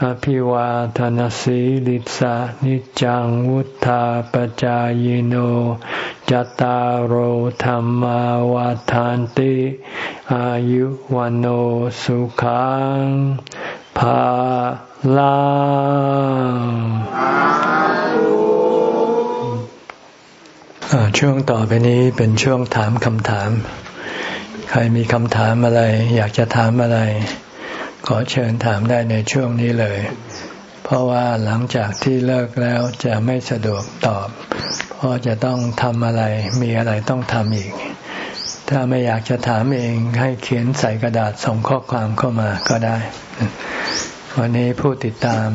อภิวาทนสีลิสานิจังวุธาปจายโนจตารโหธรรมวาทานติอายุวันโอสุขังภาลังช่วงต่อไปนี้เป็นช่วงถามคำถาม ใครมีคำถามอะไร อยากจะถามอะไร ขอเชิญถามได้ในช่วงนี้เลย เพราะว่าหลังจากที่เลิกแล้วจะไม่สะดวกตอบ เพราะจะต้องทำอะไรมีอะไรต้องทำอีก ถ้าไม่อยากจะถามเองให้เขียนใส่กระดาษส่งข้อความเข้ามาก็ได้ วันนี้ผู้ติดตาม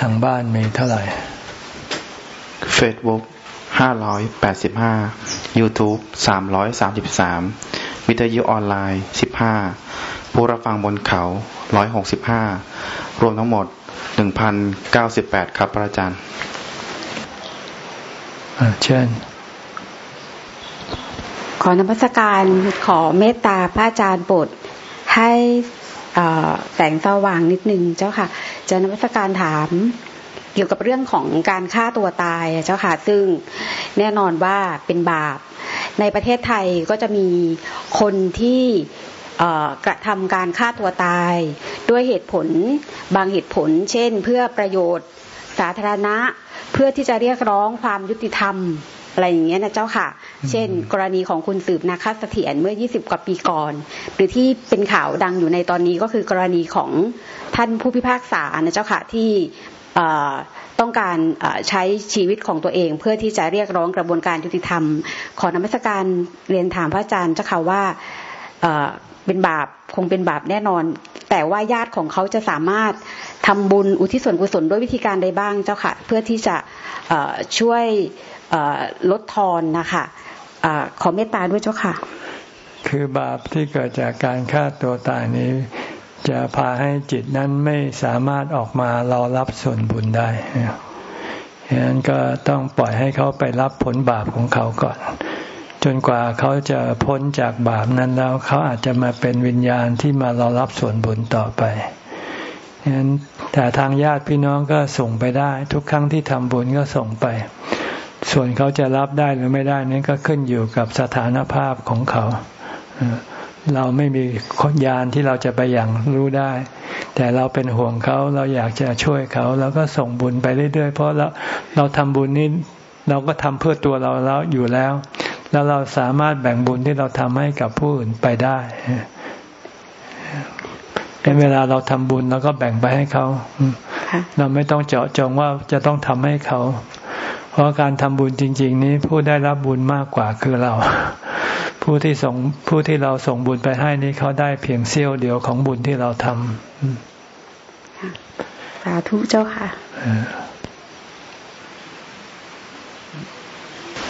ทางบ้านมีเท่าไหร่ Facebook 585 YouTube 333 วิทยุออนไลน์ 15 ผู้รับฟังบนเขา 165 รวมทั้งหมด 1,098 ครับพระอาจารย์เชิญขอนมัสการขอเมตตาพระอาจารย์บทให้แสงสว่างนิดนึงเจ้าค่ะ จะนมัสการถามเกี่ยวกับเรื่องของการฆ่าตัวตายเจ้าค่ะ ซึ่งแน่นอนว่าเป็นบาป ในประเทศไทยก็จะมีคนที่ กระทำการฆ่าตัวตาย ด้วยเหตุผลบางเหตุผล เช่น เพื่อประโยชน์สาธารณะเพื่อที่จะเรียกร้องความยุติธรรมอะไรอย่างเงี้ยนะเจ้าค่ะ เช่น กรณีของคุณสืบนาคเสถียรเมื่อ 20 กว่าปีก่อน หรือที่เป็นข่าวดังอยู่ในตอนนี้ก็คือกรณีของท่านผู้พิพากษานะเจ้าค่ะที่ต้องการใช้ชีวิตของตัวเอง เพื่อที่จะเรียกร้องกระบวนการยุติธรรม ขอนมัสการเรียนถามพระอาจารย์เจ้าค่ะว่า เป็นบาปคงเป็นบาปแน่นอน แต่ว่าญาติของเขาจะสามารถทำบุญอุทิศส่วนกุศลด้วยวิธีการใดบ้างเจ้าค่ะ เพื่อที่จะช่วยลดทอนนะคะขอเมตตาด้วยเจ้าค่ะ คือบาปที่เกิดจากการฆ่าตัวตายนี้ จะพาให้จิตนั้นไม่สามารถออกมารอรับส่วนบุญได้ฉะนั้นก็ต้องปล่อยให้เขาไปรับผลบาปของเขาก่อน จนกว่าเขาจะพ้นจากบาปนั้นแล้ว เขาอาจจะมาเป็นวิญญาณที่มารอรับส่วนบุญต่อไปฉะนั้นแต่ทางญาติพี่น้องก็ส่งไปได้ ทุกครั้งที่ทำบุญก็ส่งไป ส่วนเขาจะรับได้หรือไม่ได้นี่ก็ขึ้นอยู่กับสถานภาพของเขา เราไม่มียานที่เราจะไปอย่างรู้ได้ แต่เราเป็นห่วงเขาเราอยากจะช่วยเขาเราก็ส่งบุญไปเรื่อยๆ เพราะเราเราทำบุญนี้เราก็ทำเพื่อตัวเราแล้วอยู่แล้ว แล้วเราสามารถแบ่งบุญที่เราทำให้กับผู้อื่นไปได้เป็นเวลาเราทำบุญเราก็แบ่งไปให้เขา เราไม่ต้องเจาะจงว่าจะต้องทำให้เขา เพราะการทำบุญจริง ๆ นี้ผู้ได้รับบุญมากกว่าคือเรา ผู้ที่ส่งผู้ที่เราส่งบุญไปให้นี้เขาได้เพียงเสี้ยวเดียวของบุญที่เราทำสาธุเจ้าค่ะ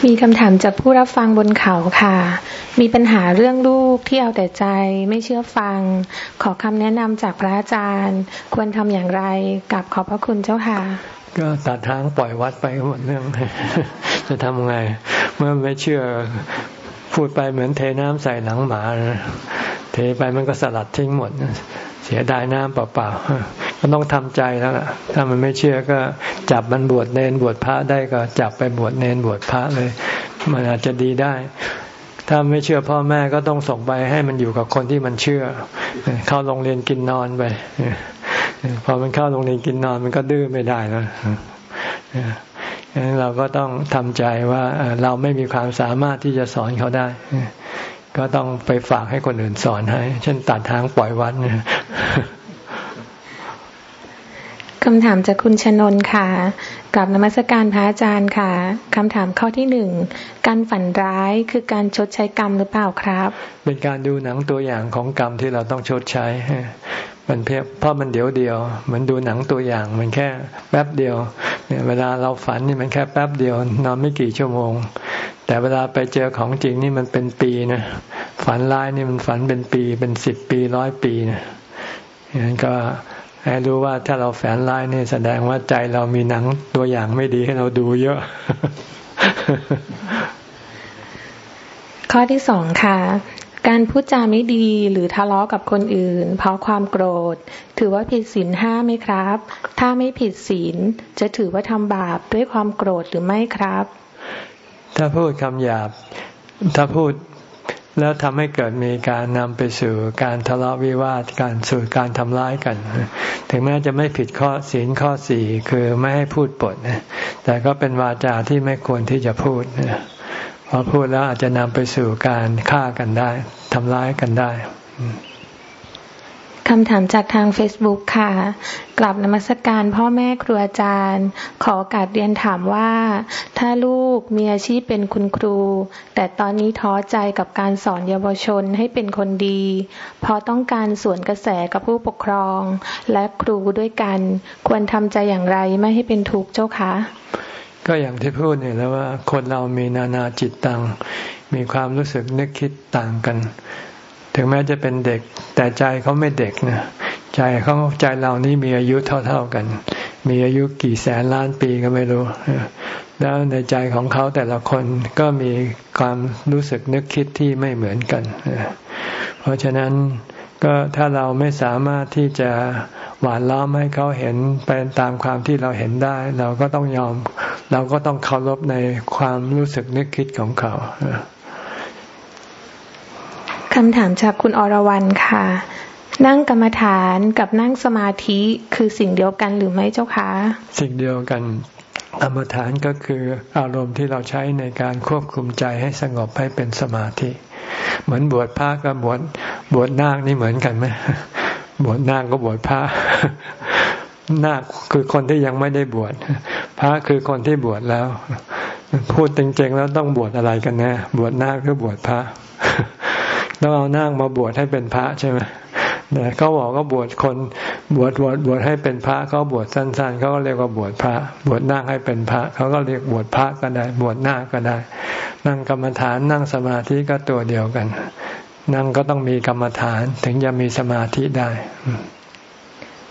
มีคำถามจากผู้รับฟังบนเขาค่ะ มีปัญหาเรื่องลูกที่เอาแต่ใจไม่เชื่อฟัง ขอคำแนะนำจากพระอาจารย์ ควรทำอย่างไรกับขอบพระคุณเจ้าค่ะ ก็ตัดทางปล่อยวัดไปหมดเรื่อง จะทำไง เมื่อไม่เชื่อพูดไปเหมือนเทน้ำใส่หลังหมา เทไปมันก็สลัดทิ้งหมด เสียดายน้ำเปล่าๆ ก็ต้องทำใจแล้วล่ะถ้ามันไม่เชื่อก็จับมันบวชเนนบวชพระได้ก็จับไปบวชเนนบวชพระเลย มันอาจจะดีได้ ถ้าไม่เชื่อพ่อแม่ก็ต้องส่งไปให้มันอยู่กับคนที่มันเชื่อ เข้าโรงเรียนกินนอนไปพอมันเข้าโรงเรียนกินนอนมันก็ดื้อไม่ได้แล้วงั้นเราก็ต้องทำใจว่าเราไม่มีความสามารถที่จะสอนเขาได้ ก็ต้องไปฝากให้คนอื่นสอนให้ เช่นตัดทางปล่อยวัดเนี่ย คำถามจากคุณชนนค่ะกับนมัสการพระอาจารย์ค่ะ คำถามข้อที่หนึ่ง การฝันร้ายคือการชดใช้กรรมหรือเปล่าครับ เป็นการดูหนังตัวอย่างของกรรมที่เราต้องชดใช้ มันเพียเพราะมันเดี๋ยวเดียว เหมือนดูหนังตัวอย่าง มันแค่แป๊บเดียว เนี่ยเวลาเราฝันนี่มันแค่แป๊บเดียวนอนไม่กี่ชั่วโมง แต่เวลาไปเจอของจริงนี่มันเป็นปีนะ ฝันร้ายนี่มันฝันเป็นปี เป็นสิบปีร้อยปีนะอย่างนั้นก็ ให้รู้ว่าถ้าเราแฝงร้ายนี่แสดงว่าใจเรามีหนังตัวอย่างไม่ดีให้เราดูเยอะ ข้อที่สองค่ะ การพูดจาไม่ดีหรือทะเลาะกับคนอื่น เพราะความโกรธ ถือว่าผิดศีลห้าไหมครับ ถ้าไม่ผิดศีลจะถือว่าทำบาปด้วยความโกรธหรือไม่ครับ ถ้าพูดคำหยาบ ถ้าพูด แล้วทำให้เกิดมีการนำไปสู่การทะเลาะวิวาทการสู่การทำร้ายกัน ถึงแม้จะไม่ผิดข้อศีลข้อสี่คือไม่ให้พูดปดแต่ก็เป็นวาจาที่ไม่ควรที่จะพูดพอพูดแล้วอาจจะนำไปสู่การฆ่ากันได้ทำร้ายกันได้ คำถามจากทาง Facebook ค่ะ กลับนมัสการพ่อแม่ครูอาจารย์ ขอโอกาสเรียนถามว่า ถ้าลูกมีอาชีพเป็นคุณครู แต่ตอนนี้ท้อใจกับการสอนเยาวชนให้เป็นคนดี พอต้องการสวนกระแสกับผู้ปกครอง และครูด้วยกัน ควรทำใจอย่างไรไม่ให้เป็นทุกข์เจ้าคะ ก็อย่างที่พูดเนี่ยแล้วว่า คนเรามีนานาจิตตัง มีความรู้สึกนึกคิดต่างกัน ถึงแม้จะเป็นเด็ก แต่ใจเขาไม่เด็กนะใจเขาใจเรานี่มีอายุเท่า ๆกัน มีอายุกี่แสนล้านปีก็ไม่รู้ แล้วในใจของเขาแต่ละคนก็มีความรู้สึกนึกคิดที่ไม่เหมือนกัน เพราะฉะนั้นก็ถ้าเราไม่สามารถที่จะหวานล้อมให้เขาเห็นไปตามความที่เราเห็นได้ เราก็ต้องยอม เราก็ต้องเคารพในความรู้สึกนึกคิดของเขา คำถามจากคุณอรวรันค่ะ นั่งกรรมฐานกับนั่งสมาธิคือสิ่งเดียวกันหรือไม่เจ้าคะ สิ่งเดียวกันกรรมฐานก็คืออารมณ์ที่เราใช้ในการควบคุมใจให้สงบให้เป็นสมาธิ เหมือนบวชพระกับบวชบวชนาคนี่เหมือนกันไหมบวชนาคก็บวชพระนาคคือคนที่ยังไม่ได้บวชพระคือคนที่บวชแล้ว พูดจริงๆแล้วต้องบวชอะไรกันน่บวชนาคหรือบวชพระ ต้องเอานาคมาบวชให้เป็นพระใช่ไหมเขาบอกก็บวชคนบวชบวชบวชให้เป็นพระเขาบวชสั้นๆเขาก็เรียกว่าบวชพระ บวชนาคให้เป็นพระเขาก็เรียกบวชพระก็ได้ บวชนาก็ได้ นั่งกรรมฐานนั่งสมาธิก็ตัวเดียวกัน นั่งก็ต้องมีกรรมฐานถึงจะมีสมาธิได้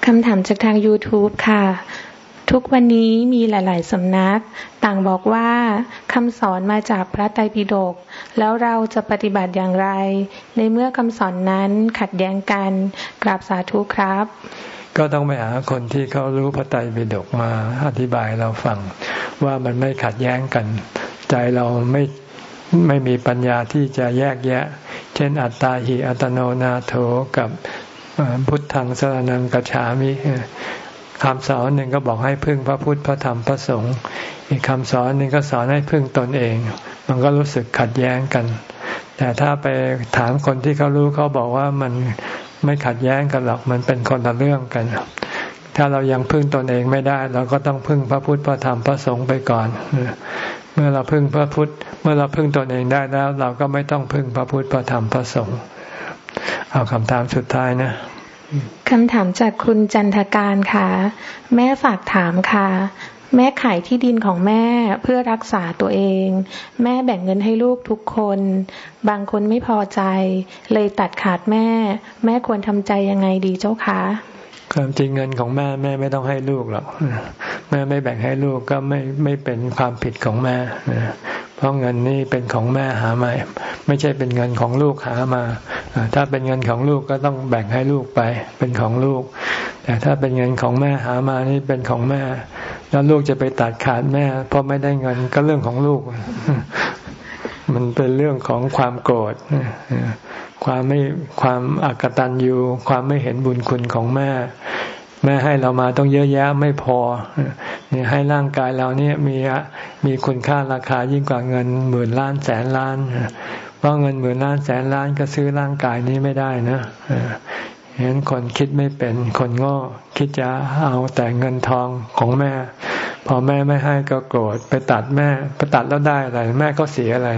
คำถามจากทาง YouTube ค่ะ ทุกวันนี้มีหลาย ๆ สำนัก ต่างบอกว่าคำสอนมาจากพระไตรปิฎกแล้วเราจะปฏิบัติอย่างไร ในเมื่อคำสอนนั้นขัดแย้งกันกราบสาธุครับ ก็ต้องไปหาคนที่เขารู้พระไตรปิฎกมาอธิบายเราฟัง ว่ามันไม่ขัดแย้งกัน ใจเราไม่ไม่มีปัญญาที่จะแยกแยะ เช่น อัตตาหิอัตโนนาโถกับพุทธังสรนังกัจฉามิ คำสอนหนึ่งก็บอกให้พึ่งพระพุทธพระธรรมพระสงฆ์อีกคำสอนหนึ่งก็สอนให้พึ่งตนเอง มันก็รู้สึกขัดแย้งกัน แต่ถ้าไปถามคนที่เขารู้เขาบอกว่ามันไม่ขัดแย้งกันหรอกมันเป็นคนละเรื่องกัน ถ้าเรายังพึ่งตนเองไม่ได้ เราก็ต้องพึ่งพระพุทธพระธรรมพระสงฆ์ไปก่อน เมื่อเราพึ่งพระพุทธ เมื่อเราพึ่งตนเองได้แล้ว เราก็ไม่ต้องพึ่งพระพุทธพระธรรมพระสงฆ์เอาคำถามสุดท้ายนะ คำถามจากคุณจันทการค่ะ แม่ฝากถามค่ะ แม่ขายที่ดินของแม่เพื่อรักษาตัวเอง แม่แบ่งเงินให้ลูกทุกคน บางคนไม่พอใจ เลยตัดขาดแม่ แม่ควรทำใจยังไงดีเจ้าคะ ความจริงเงินของแม่แม่ไม่ต้องให้ลูกหรอกแม่ไม่แบ่งให้ลูกก็ไม่ไม่เป็นความผิดของแม่เพราะเงินนี่เป็นของแม่หามาไม่ใช่เป็นเงินของลูกหามาถ้าเป็นเงินของลูกก็ต้องแบ่งให้ลูกไป เป็นของลูก แต่ถ้าเป็นเงินของแม่หามานี่เป็นของแม่ แล้วลูกจะไปตัดขาดแม่ เพราะไม่ได้เงินก็เรื่องของลูก มันเป็นเรื่องของความโกรธ ความไม่ความอักตันยูความไม่เห็นบุญคุณของแม่ แม่ให้เรามาต้องเยอะแยะไม่พอเนี่ยให้ร่างกายเราเนี่ยมีมีคุณค่าราคายิ่งกว่าเงินหมื่นล้านแสนล้านเพราะเงินหมื่นล้านแสนล้านก็ซื้อร่างกายนี้ไม่ได้นะเห็นคนคิดไม่เป็นคนโง่คิดจะเอาแต่เงินทองของแม่ พอแม่ไม่ให้ก็โกรธไปตัดแม่ไปตัดแล้วได้อะไร แม่ก็เสียอะไร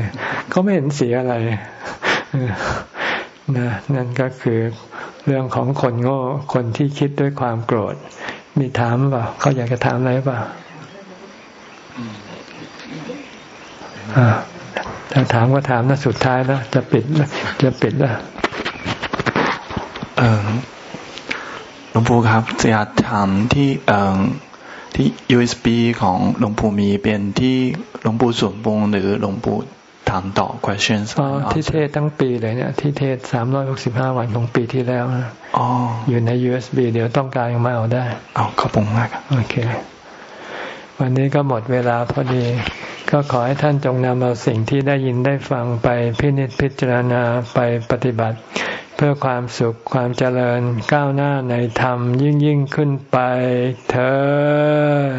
เขาไม่เห็นเสียอะไร นะนั่นก็คือเรื่องของคนโง่ คนที่คิดด้วยความโกรธ มีถามเปล่าเขาอยากจะถามอะไรเปล่าถ้าถามก็ถามนะสุดท้ายแล้วจะปิดจะปิดแล้วหลวงปู่ครับจะอยากถามที่เออที่ USB ของหลวงปู่มีเป็นที่หลวงปู่สวงปงหรือหลวงปู่ ถามต่อ questions อ๋อที่เทศทั้งปีเลยเนี่ยที่เทศสามร้อยหกสิบห้าวันของปีที่แล้วอ๋ออยู่ใน USB เดี๋ยวต้องการมาเอาได้เอาขอบคุณมากโอเค วันนี้ก็หมดเวลาพอดี ก็ขอให้ท่านจงนำเอาสิ่งที่ได้ยินได้ฟังไปพินิจพิจารณาไปปฏิบัติ เพื่อความสุขความเจริญก้าวหน้าในธรรมยิ่งยิ่งขึ้นไปเธอ